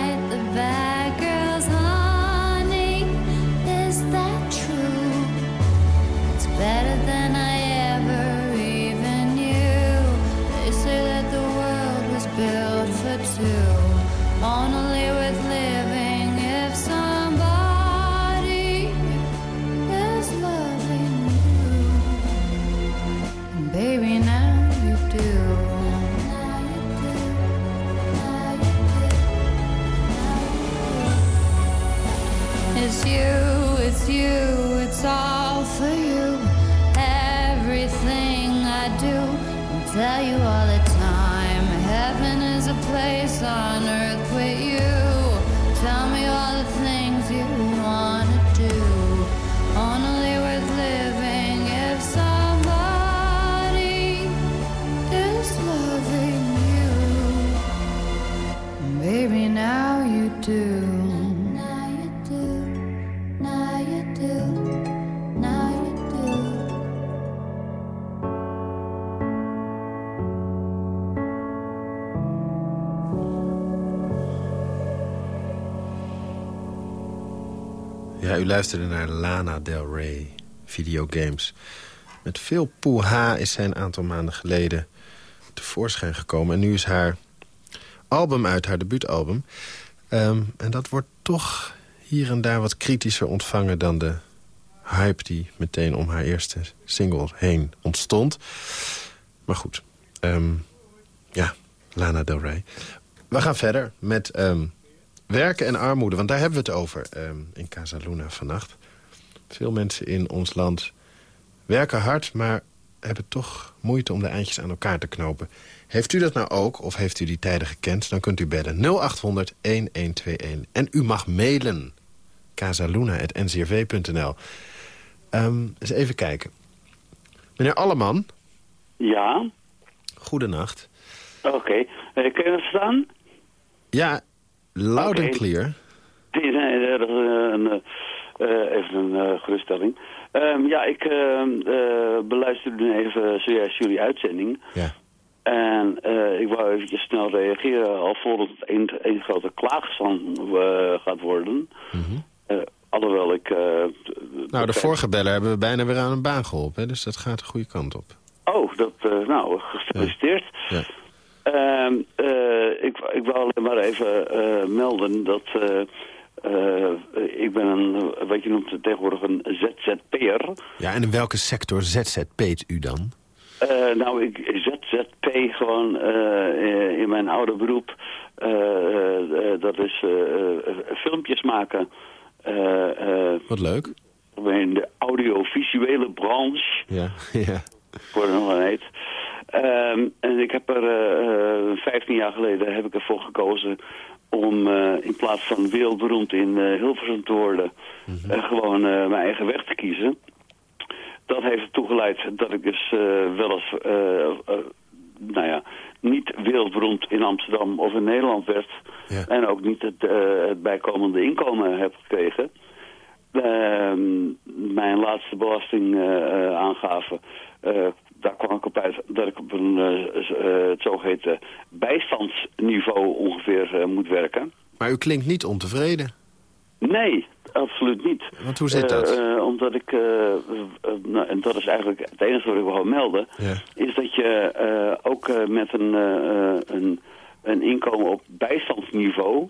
U luisterde naar Lana Del Rey, videogames. Met veel poeha is zij een aantal maanden geleden tevoorschijn gekomen. En nu is haar album uit, haar debuutalbum. Ehm, en dat wordt toch hier en daar wat kritischer ontvangen... dan de hype die meteen om haar eerste single heen ontstond. Maar goed, ehm, ja, Lana Del Rey. We gaan verder met ehm, werken en armoede, want daar hebben we het over ehm, in Casa Luna vannacht. Veel mensen in ons land werken hard, maar hebben toch moeite om de eindjes aan elkaar te knopen. Heeft u dat nou ook, of heeft u die tijden gekend, dan kunt u bellen 0800 1121. En u mag mailen, casaluna.ncrv.nl. Ehm eens even kijken. Meneer Alleman, Ja, goedenacht. oké. Eh, kun je me verstaan? Ja, loud Oké. and clear. Dat is eh, een, eh, even een eh, geruststelling. Ehm, ja, ik eh, eh, beluisterde nu even zojuist jullie uitzending. Ja. En ik wou eventjes snel reageren, al voordat het een, een grote klaagstand eh, gaat worden. Eh, alhoewel ik... Nou, de vorige beller hebben we bijna weer aan een baan geholpen. Hè? Dus dat gaat de goede kant op. Oh, dat, nou, gefeliciteerd. Ja. Ehm, eh, ik, ik wou alleen maar even eh, melden dat eh, ik ben een, wat je noemt tegenwoordig een ZZP'er. Ja, en in welke sector ZZP't u dan? Nou, ik ZZP gewoon eh, in mijn oude beroep. dat is filmpjes maken. Wat leuk. in de audiovisuele branche. Ja, ja. voor nog een heet. Ehm, en ik heb er eh, eh, 15 jaar geleden heb ik ervoor gekozen om eh, in plaats van wereldberoemd in eh, Hilversum te worden, eh, gewoon eh, mijn eigen weg te kiezen. Dat heeft ertoe geleid dat ik dus eh, wel eens eh, eh, nou ja, niet wereldberoemd in Amsterdam of in Nederland werd. Ja. En ook niet het, eh, het bijkomende inkomen heb gekregen. Ehm, mijn laatste belastingaangave, eh daar kwam ik op uit dat ik op een eh, eh, het zogeheten bijstandsniveau ongeveer eh, moet werken. Maar u klinkt niet ontevreden. Nee, absoluut niet. Want hoe zit dat? Omdat ik, eh, eh, nou, en dat is eigenlijk het enige wat ik wil melden, is dat je ook met een, een, een inkomen op bijstandsniveau,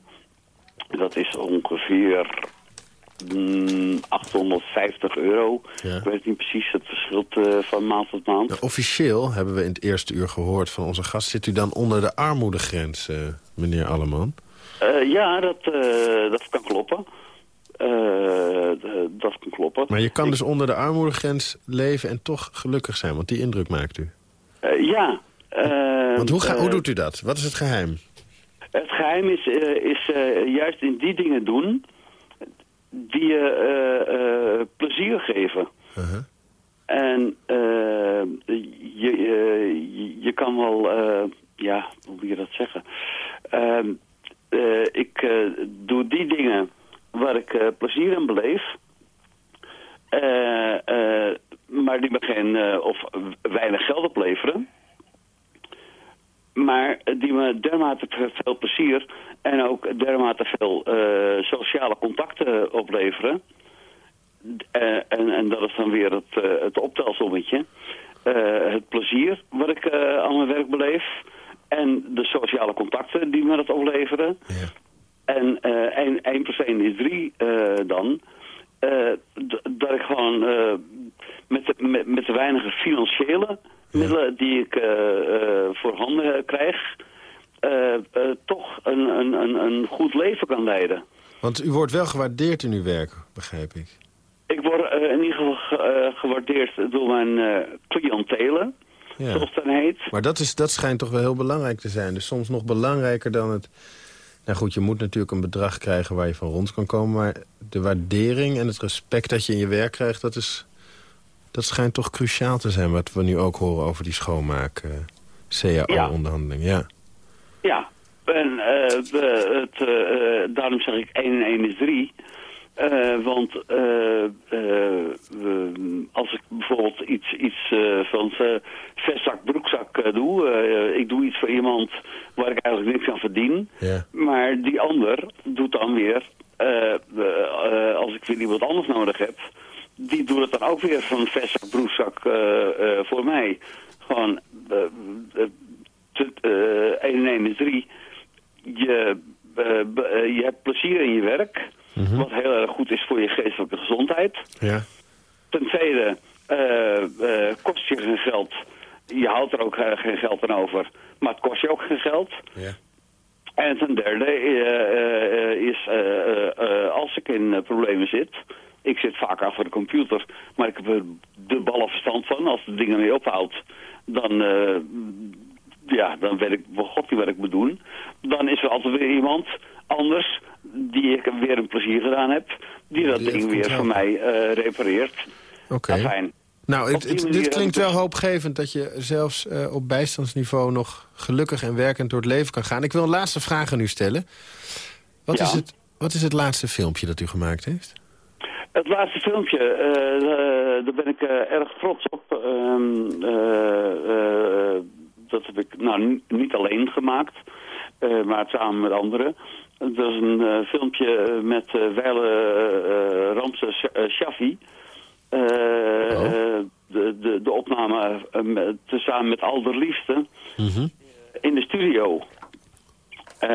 dat is ongeveer 850 euro. Ja. Ik weet niet precies, het verschilt eh, van maand tot maand. Nou, officieel, hebben we in het eerste uur gehoord van onze gast... zit u dan onder de armoedegrens, eh, meneer Alleman. Eh, ja, dat, dat kan kloppen. Dat kan kloppen. Maar je kan dus onder de armoedegrens leven en toch gelukkig zijn. Want die indruk maakt u. Ja. eh, Want hoe, ga, hoe doet u dat? Wat is het geheim? Het geheim is, is juist in die dingen doen die je eh, eh, plezier geven. Uh-huh. En eh, je, je, je kan wel, ja, hoe moet je dat zeggen? Ehm, eh, ik doe die dingen waar ik plezier in beleef. Maar die me geen, of weinig geld opleveren. Maar die me dermate veel plezier en ook dermate veel eh, sociale contacten opleveren. Eh, en, en dat is dan weer het, eh, het optelsommetje. Eh, het plezier wat ik eh, aan mijn werk beleef. En de sociale contacten die me dat opleveren. Ja. En eh 1, 1 plus 1 is 3 eh, dan. Eh, dat ik gewoon eh, met, de, met, met de weinige financiële middelen die ik eh, eh, voor handen krijg... eh, eh, toch een, een, een, een goed leven kan leiden. Want u wordt wel gewaardeerd in uw werk, begrijp ik. Ik word eh, in ieder geval ge- gewaardeerd door mijn eh cliëntelen, Ja. zoals heet. Maar dat, is, dat schijnt toch wel heel belangrijk te zijn. Dus soms nog belangrijker dan het... Nou goed, je moet natuurlijk een bedrag krijgen waar je van rond kan komen. Maar de waardering en het respect dat je in je werk krijgt... dat, is, dat schijnt toch cruciaal te zijn. Wat we nu ook horen over die schoonmaak CAO-onderhandeling. Ja. En eh, het, eh, eh, daarom zeg ik 1 en 1 is 3. Eh, want eh, eh, we- als ik bijvoorbeeld iets, iets van uh, vestzak, broekzak doe... ik doe iets voor iemand waar ik eigenlijk niks aan verdien... Ja. maar die ander doet dan weer... als ik weer iemand anders nodig heb... die doet het dan ook weer van vestzak, broekzak voor mij. Gewoon... eh, eh, te- eh, 1 en 1 is 3. Je, eh, eh, je hebt plezier in je werk, wat heel erg goed is voor je geestelijke gezondheid. Ja. Ten tweede eh, kost je geen geld. Je houdt er ook geen geld aan over, maar het kost je ook geen geld. Ja. En ten derde is, als ik in problemen zit... Ik zit vaak achter de computer, maar ik heb er de ballen verstand van. Als de dingen mee ophoudt, dan, ja, dan weet ik god niet wat ik moet doen. Dan is er altijd weer iemand anders die ik weer een plezier gedaan heb... die dat Die ding weer voor mij eh, repareert. Oké. Fijn. Nou, het, het- dit klinkt wel hoopgevend dat je zelfs eh, op bijstandsniveau nog gelukkig en werkend door het leven kan gaan. Ik wil een laatste vraag aan u stellen. Wat, Ja. is, het, wat is het laatste filmpje dat u gemaakt heeft? Het laatste filmpje, eh, daar ben ik erg trots op. Ehm, eh, eh, dat heb ik nou, ni- niet alleen gemaakt, maar samen met anderen. Dat is een eh, filmpje met uh, Weile eh, Ramses eh. Eh, eh, de, de, de opname eh, met- tezamen met Alderliefste in de studio. Eh,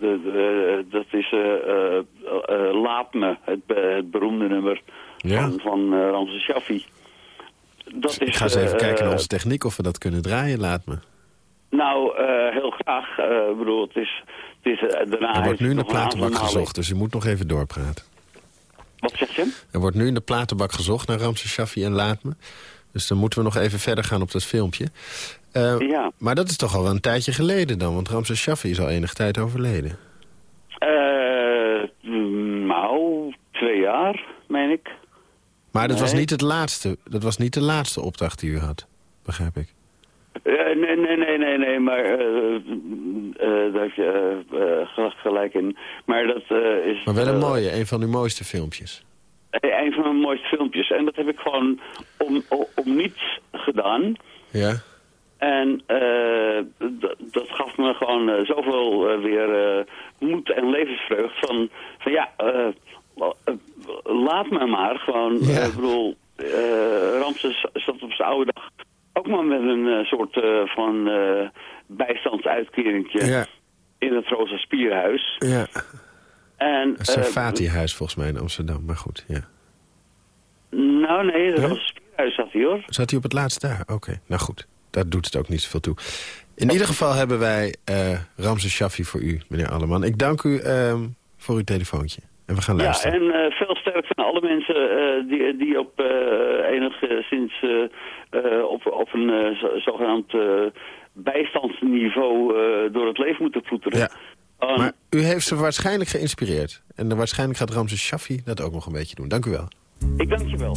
de- de- dat is eh, eh, eh, Laat Me, het, be- het beroemde nummer Ja. van, van eh, Ramses Shaffi. Dat is, Ik ga eens even eh, kijken naar eh, onze techniek of we dat kunnen draaien, laat me. Nou, eh, heel graag. Eh, Ik bedoel, het is, het is, eh, daarna Er wordt nu in de platenbak gezocht, dus u moet nog even doorpraten. Wat zeg je? Er wordt nu in de platenbak gezocht naar Ramses Shaffi en Laat Me. Dus dan moeten we nog even verder gaan op dat filmpje. Ja. Maar dat is toch al wel een tijdje geleden dan, want Ramses Shaffi is al enige tijd overleden. Nou, twee jaar, meen ik. Maar dat was niet het laatste. Dat was niet de laatste opdracht die u had, begrijp ik. Eh, nee, nee, nee, nee, nee, maar eh, eh, daar heb je eh, eh, gel- gelijk in. Maar dat eh, is... Maar wel een eh, mooie, een van uw mooiste filmpjes. Een van mijn mooiste filmpjes. En dat heb ik gewoon om, om, om niets gedaan. Ja? En eh, dat gaf me gewoon eh, zoveel eh, weer eh, moed en levensvreugd. Van, van ja, eh, eh, laat me maar gewoon. Ja. eh, ik bedoel, eh, Ramses zat op zijn oude dag ook maar met een eh, soort eh, van eh bijstandsuitkeringje Ja, in het Rosa Spierhuis. ja. En, Het is een Fati-huis volgens mij in Amsterdam, maar goed, ja. nou nee, het Huh? Rosa Spierhuis zat hij hoor. Zat hij op het laatst daar? Oké, nou goed. Daar doet het ook niet zoveel toe. In ieder geval hebben wij eh Ramses Shaffi voor u, meneer Alleman. Ik dank u ehm, voor uw telefoontje. En we gaan Ja, luisteren. en eh, veel sterk van alle mensen eh, die, die op eh enigszins op, op een zo- zogenaamd bijstandsniveau door het leven moeten ploeteren. Ja. Um, Maar u heeft ze waarschijnlijk geïnspireerd. En waarschijnlijk gaat Ramses Shaffi dat ook nog een beetje doen. Dank u wel. Ik dank je wel.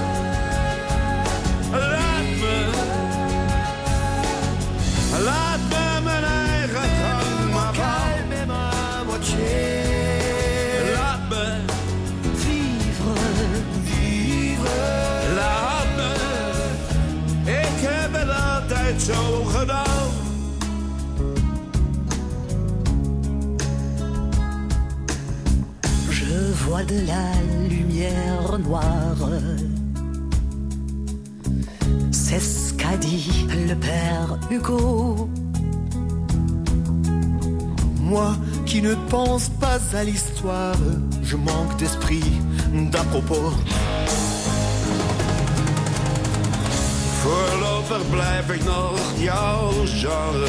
zo gedaan. je vois de la lumière noire. C'est ce qu'a dit le père Hugo. moi qui ne pense pas à l'histoire, je manque d'esprit d'à propos. Voorlopig blijf ik nog jouw genre.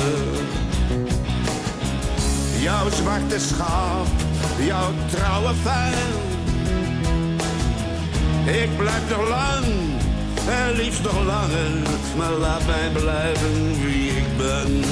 Jouw zwarte schaap, jouw trouwe fan. Ik blijf nog lang, en liefst nog langer. Maar laat mij blijven wie ik ben.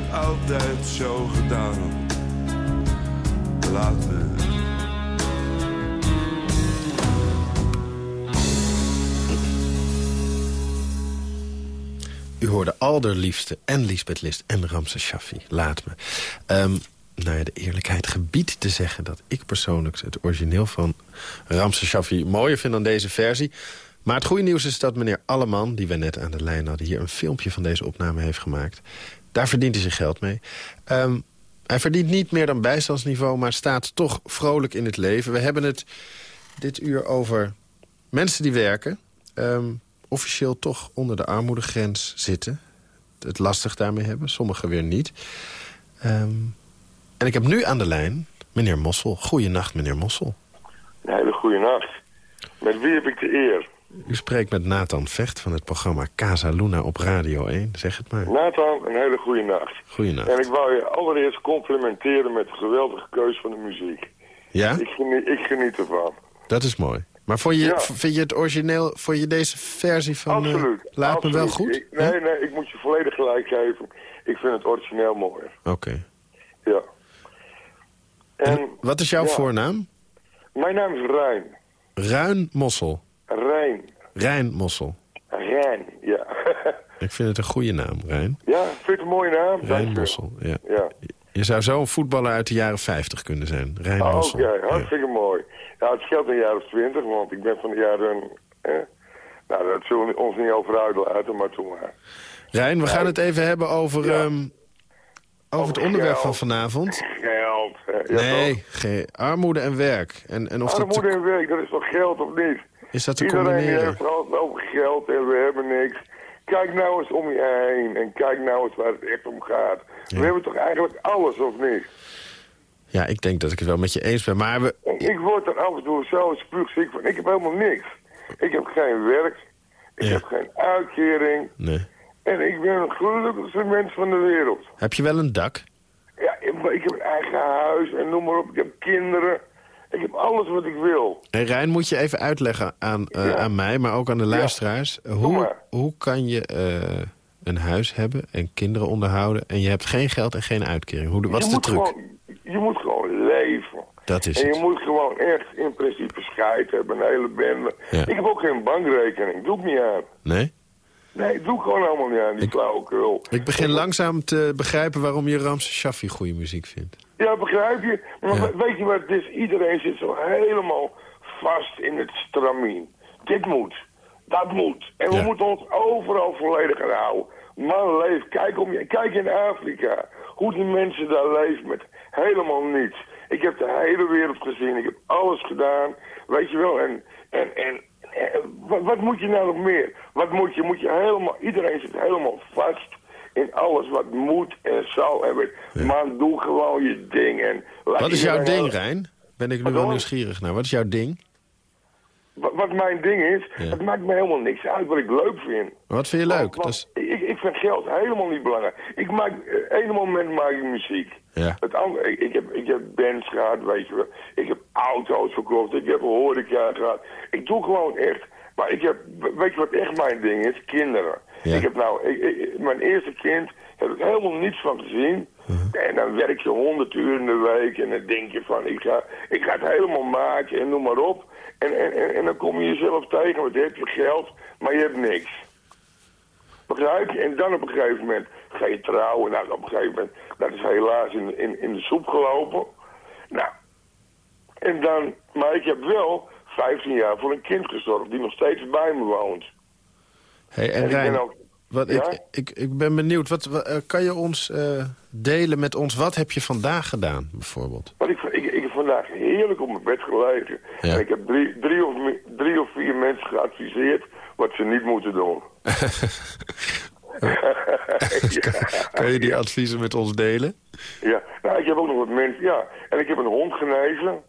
Het altijd zo gedaan. Laat me. U hoorde Alderliefste en Lisbeth List en Ramses Shaffi. Laat me. Ehm, nou ja, de eerlijkheid gebiedt te zeggen dat ik persoonlijk het origineel van Ramses Shaffi mooier vind dan deze versie. Maar het goede nieuws is dat meneer Alleman, die we net aan de lijn hadden... hier een filmpje van deze opname heeft gemaakt. Daar verdient hij zijn geld mee. Ehm, hij verdient niet meer dan bijstandsniveau, maar staat toch vrolijk in het leven. We hebben het dit uur over mensen die werken... ehm, officieel toch onder de armoedegrens zitten. Het lastig daarmee hebben, sommigen weer niet. Ehm, en ik heb nu aan de lijn meneer Mossel. Goeienacht, meneer Mossel. Een hele goede nacht. Met wie heb ik de eer? U spreekt met Nathan Vecht van het programma Casa Luna op Radio 1. Zeg het maar. Nathan, een hele goede nacht. Goeienacht. En ik wou je allereerst complimenteren met de geweldige keus van de muziek. Ja? Ik geniet, ik geniet ervan. Dat is mooi. Maar vond je, Ja. vind je het origineel, vond je deze versie van eh, Absoluut. Laat me wel goed? Ik- nee, nee, ik moet je volledig gelijk geven. Ik vind het origineel mooier. Oké. Ja. En, Wat is jouw ja. voornaam? Mijn naam is Rijn. Ruin Mossel. Rijn. Rijn Mossel. Rijn, ja. Ik vind het een goede naam, Rijn. ja, vind je het een mooie naam? Dank Rijn je. Mossel, ja. Ja. Je zou zo een voetballer uit de jaren 50 kunnen zijn. Rijn Ah, Oké, Mossel. hartstikke mooi. Ja, het scheelt een jaar of twintig, want ik ben van de jaren... Eh, nou, dat zullen we ons niet over uitlaten, maar toen maar. Rijn, we gaan het even hebben over, ehm, over het onderwerp van vanavond. Geld. ja, nee, armoede en werk. En, en of dat Armoede te- en werk, dat is toch geld of niet? Is dat te Iedereen combineren? heeft altijd over geld en we hebben niks. Kijk nou eens om je heen en kijk nou eens waar het echt om gaat. We hebben toch eigenlijk alles, of niet? Ja, ik denk dat ik het wel met je eens ben. Maar we, ik word er af en toe zo spuugziek van. Ik heb helemaal niks. Ik heb geen werk. Ik Ja. heb geen uitkering. nee. En ik ben het gelukkigste mens van de wereld. Heb je wel een dak? Ja, ik heb een eigen huis en noem maar op. Ik heb kinderen. Ik heb alles wat ik wil. En Rijn, moet je even uitleggen aan, eh, Ja. aan mij, maar ook aan de luisteraars. Hoe, hoe kan je eh, een huis hebben en kinderen onderhouden... en je hebt geen geld en geen uitkering? Hoe, wat is je de moet truc? Gewoon, je moet gewoon leven. Dat is en je het. moet gewoon echt in principe scheid hebben, een hele bende. Ja. Ik heb ook geen bankrekening, doe ik niet aan. Nee? Nee, doe ik gewoon helemaal niet aan, die flauwekul. Ik begin langzaam te begrijpen waarom je Ramses Shaffi goede muziek vindt. Ja, begrijp je? Maar Ja. weet je wat het is? Iedereen zit zo helemaal vast in het stramien. Dit moet, dat moet. En we Ja. moeten ons overal volledig aan houden. Man, leef, kijk, om je, kijk in Afrika. Hoe die mensen daar leven met helemaal niets. Ik heb de hele wereld gezien, ik heb alles gedaan. Weet je wel, en, en, en, en wat, wat moet je nou nog meer? Wat moet je? Moet je helemaal, iedereen zit helemaal vast in alles wat moet en zal. En weet, Man, doe gewoon je ding. En laat Wat is jouw ding, Rijn? Ben ik nu wel nieuwsgierig naar. Wat is jouw ding? Wat, wat mijn ding is, Ja. het maakt me helemaal niks uit wat ik leuk vind. Wat vind je leuk? Want- is, ik, ik vind geld helemaal niet belangrijk. Ik maak, eh, ene moment maak ik muziek. ja. Het andere, ik, ik heb, ik heb bands gehad, weet je wel. Ik heb auto's verkocht, ik heb horeca gehad. Ik doe gewoon echt. Maar ik heb, weet je wat echt mijn ding is? Kinderen. Ja. Ik heb nou, ik, ik- mijn eerste kind heb ik helemaal niets van gezien. Uh-huh. En dan werk je honderd uur in de week en dan denk je van, ik ga, ik ga het helemaal maken en noem maar op. En, en, en, en dan kom je jezelf tegen, want je hebt je geld, maar je hebt niks. Begrijp je? En dan op een gegeven moment ga je trouwen. Nou, op een gegeven moment, dat is helaas in, in, in de soep gelopen. Nou, en dan, maar ik heb wel 15 jaar voor een kind gezorgd die nog steeds bij me woont. Hey, en En ik Rijn, ben ook- wat, Ja? ik, ik, ik ben benieuwd. Wat, wat, eh, kan je ons eh, delen met ons? Wat heb je vandaag gedaan, bijvoorbeeld? Ik, ik, ik heb vandaag heerlijk op mijn bed gelegen. Ja. En ik heb drie, drie, of, drie of vier mensen geadviseerd wat ze niet moeten doen. Kan je die adviezen met ons delen? Ja, nou, ik heb ook nog wat mensen, ja. En ik heb een hond genezen.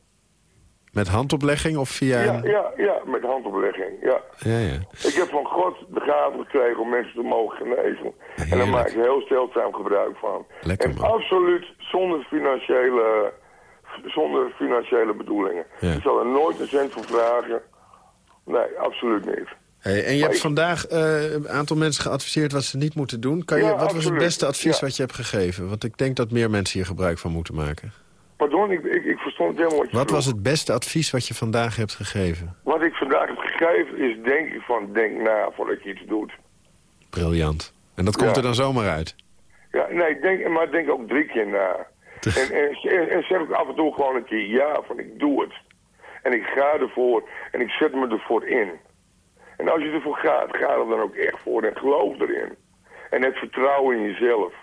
Met handoplegging of via... Ja, ja, ja, met handoplegging, ja. ja, ja. Ik heb van God de gave gekregen om mensen te mogen genezen. En daar maak ik heel stelzaam gebruik van. Lekker, en man. absoluut zonder financiële, zonder financiële bedoelingen. Ja. Ik zal er nooit een cent voor vragen. Nee, absoluut niet. Hey, en je hebt vandaag eh, een aantal mensen geadviseerd wat ze niet moeten doen. Kan je, wat was het beste advies wat je hebt gegeven? Want ik denk dat meer mensen hier gebruik van moeten maken. Pardon, ik, ik, ik het helemaal wat je Wat vroeg. was het beste advies wat je vandaag hebt gegeven? Wat ik vandaag heb gegeven is denk ik van, denk na voordat je iets doet. Briljant. En dat komt Ja. er dan zomaar uit. Ja, nee, denk, maar denk ook drie keer na. En, en, en, en zeg ook af en toe gewoon een keer ja, van ik doe het. En ik ga ervoor en ik zet me ervoor in. En als je ervoor gaat, ga er dan ook echt voor en geloof erin. En heb vertrouwen in jezelf.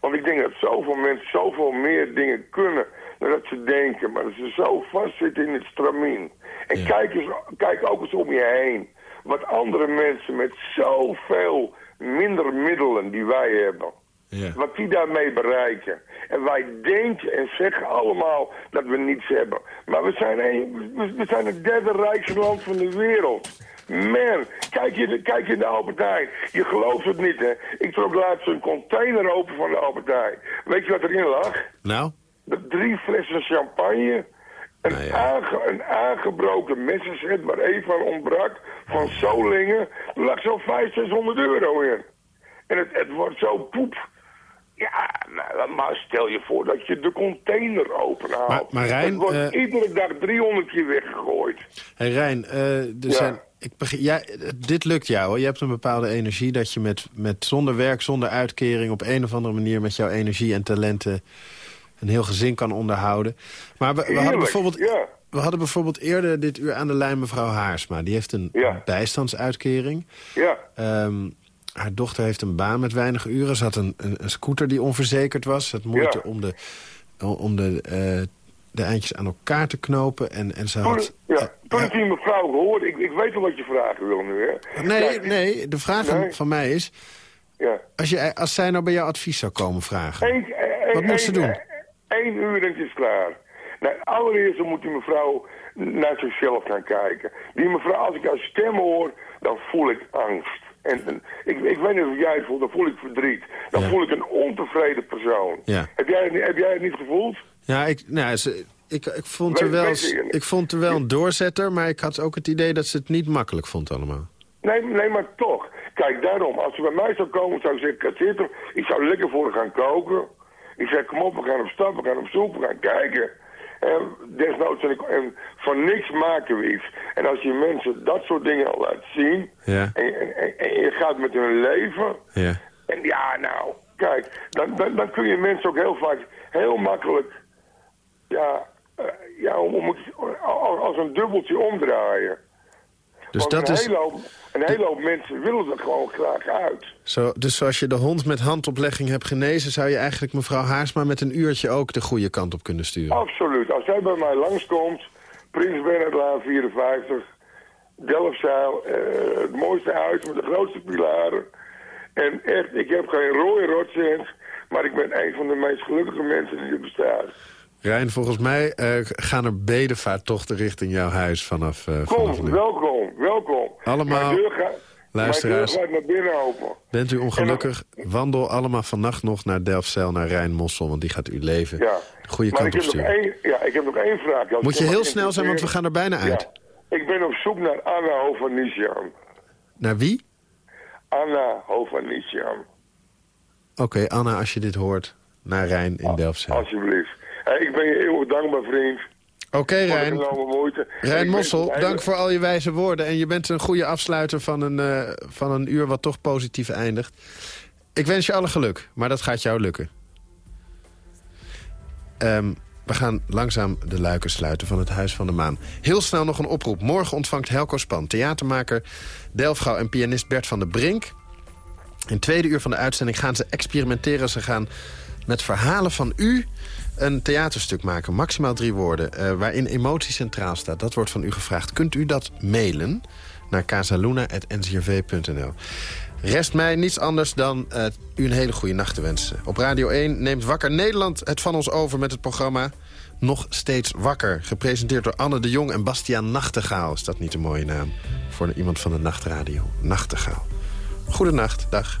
Want ik denk dat zoveel mensen zoveel meer dingen kunnen dat ze denken. Maar dat ze zo vastzitten in het stramien. En kijk, eens, kijk ook eens om je heen. Wat andere mensen met zoveel minder middelen die wij hebben. Wat die daarmee bereiken. En wij denken en zeggen allemaal dat we niets hebben. Maar we zijn, een, we- zijn het derde rijkste land van de wereld. Man, kijk je, kijk in de Albertijn. Je gelooft het niet, hè. Ik trok laatst een container open van de Albertijn. Weet je wat erin lag? Nou? De drie flessen champagne. Een, aange- een aangebroken messenset waar van ontbrak. Van Solingen. Er lag zo'n 500, 600 euro in. En het, het wordt zo poep. Ja, nou, maar stel je voor dat je de container openhaalt. Maar- maar Rijn, het wordt eh, iedere dag 300 keer weggegooid. Hey Rijn, eh, er zijn, ik begin, ja, dit lukt jou. Hoor. Je hebt een bepaalde energie dat je met, met zonder werk, zonder uitkering... op een of andere manier met jouw energie en talenten... een heel gezin kan onderhouden. Maar we, we hadden, bijvoorbeeld, ja. we hadden bijvoorbeeld eerder dit uur aan de lijn mevrouw Haarsma. Die heeft een bijstandsuitkering. Ja. Ehm, haar dochter heeft een baan met weinig uren. Ze had een, een, een scooter die onverzekerd was. Ze had moeite Ja. om, de, om de, eh, de eindjes aan elkaar te knopen. En, en ze Toen, had... ja, toen ik die mevrouw gehoord, ik, ik weet al wat je vragen wil nu, hè. Nee, nee, de vraag Nee. van mij is... Ja. Als, je, als zij nou bij jou advies zou komen vragen... Eén- één- Wat moet ze doen? Eén uur en het is klaar. Nou, allereerst moet die mevrouw naar zichzelf gaan kijken. Die mevrouw, als ik haar stem hoor, dan voel ik angst. En, en ik, ik weet niet of jij het voelt, dan voel ik verdriet. Dan voel ik een ontevreden persoon. Ja. Heb, jij, het niet- heb jij het niet gevoeld? Ja, ik, nou, ze, ik, ik, vond er wel, ik vond er wel een doorzetter... maar ik had ook het idee dat ze het niet makkelijk vond allemaal. Nee, nee, maar toch. Kijk, daarom, als ze bij mij zou komen, zou ik zeggen, "Kat zitten. Ik zou lekker voor haar gaan koken. Ik zeg, kom op, we gaan op stap, we gaan op zoek, we gaan kijken. En desnoods, en, ik, en van niks maken we iets. En als je mensen dat soort dingen al laat zien, Ja, en, en, en- en je gaat met hun leven, ja. en ja, nou, kijk, dan, dan, dan kun je mensen ook heel vaak heel makkelijk, ja, eh, ja om, om het, als, als een dubbeltje omdraaien. Dus Want dat een, is... hele hoop, een hele hoop mensen willen er gewoon graag uit. Zo, dus zoals je de hond met handoplegging hebt genezen... zou je eigenlijk mevrouw Haarsma met een uurtje ook de goede kant op kunnen sturen. Absoluut. Als zij bij mij langskomt, Prins Bernhardlaan 54, Delfzijl, eh, het mooiste huis met de grootste pilaren. En echt, ik heb geen rode rotcent, maar ik ben een van de meest gelukkige mensen die er bestaat. Rijn, volgens mij eh, gaan er bedevaarttochten richting jouw huis vanaf, vanaf Kom, nu. welkom, welkom. Allemaal luisteraars. Bent u ongelukkig, wandel allemaal vannacht nog naar Delfzijl, naar Rijn Mossel... want die gaat uw leven Ja. de goede maar kant op sturen. ja, ik heb nog één vraag. Moet je heel snel zijn, want we gaan er bijna uit. Ja. Ik ben op zoek naar Anna Hovanisian. Naar wie? Anna Hovanisian. Oké, Anna, als je dit hoort, naar Rijn in Delfzijl. Alsjeblieft. Hey, ik ben je eeuwig dankbaar, vriend. Oké, Rijn. Rijn Mossel, dank voor al je wijze woorden. En je bent een goede afsluiter van een, eh, van een uur wat toch positief eindigt. Ik wens je alle geluk, maar dat gaat jou lukken. Ehm, we gaan langzaam de luiken sluiten van het Huis van de Maan. Heel snel nog een oproep. Morgen ontvangt Helco Span, theatermaker Delfgauw en pianist Bert van der Brink. In het tweede uur van de uitzending gaan ze experimenteren. Ze gaan met verhalen van u een theaterstuk maken. Maximaal drie woorden, eh, waarin emotie centraal staat. Dat wordt van u gevraagd. Kunt u dat mailen naar casaluna.ncrv.nl. Rest mij niets anders dan eh, u een hele goede nacht te wensen. Op Radio 1 neemt Wakker Nederland het van ons over met het programma... Nog steeds wakker. Gepresenteerd door Anne de Jong en Bastiaan Nachtegaal. Is dat niet een mooie naam voor iemand van de nachtradio? Nachtegaal. Goedenacht, dag.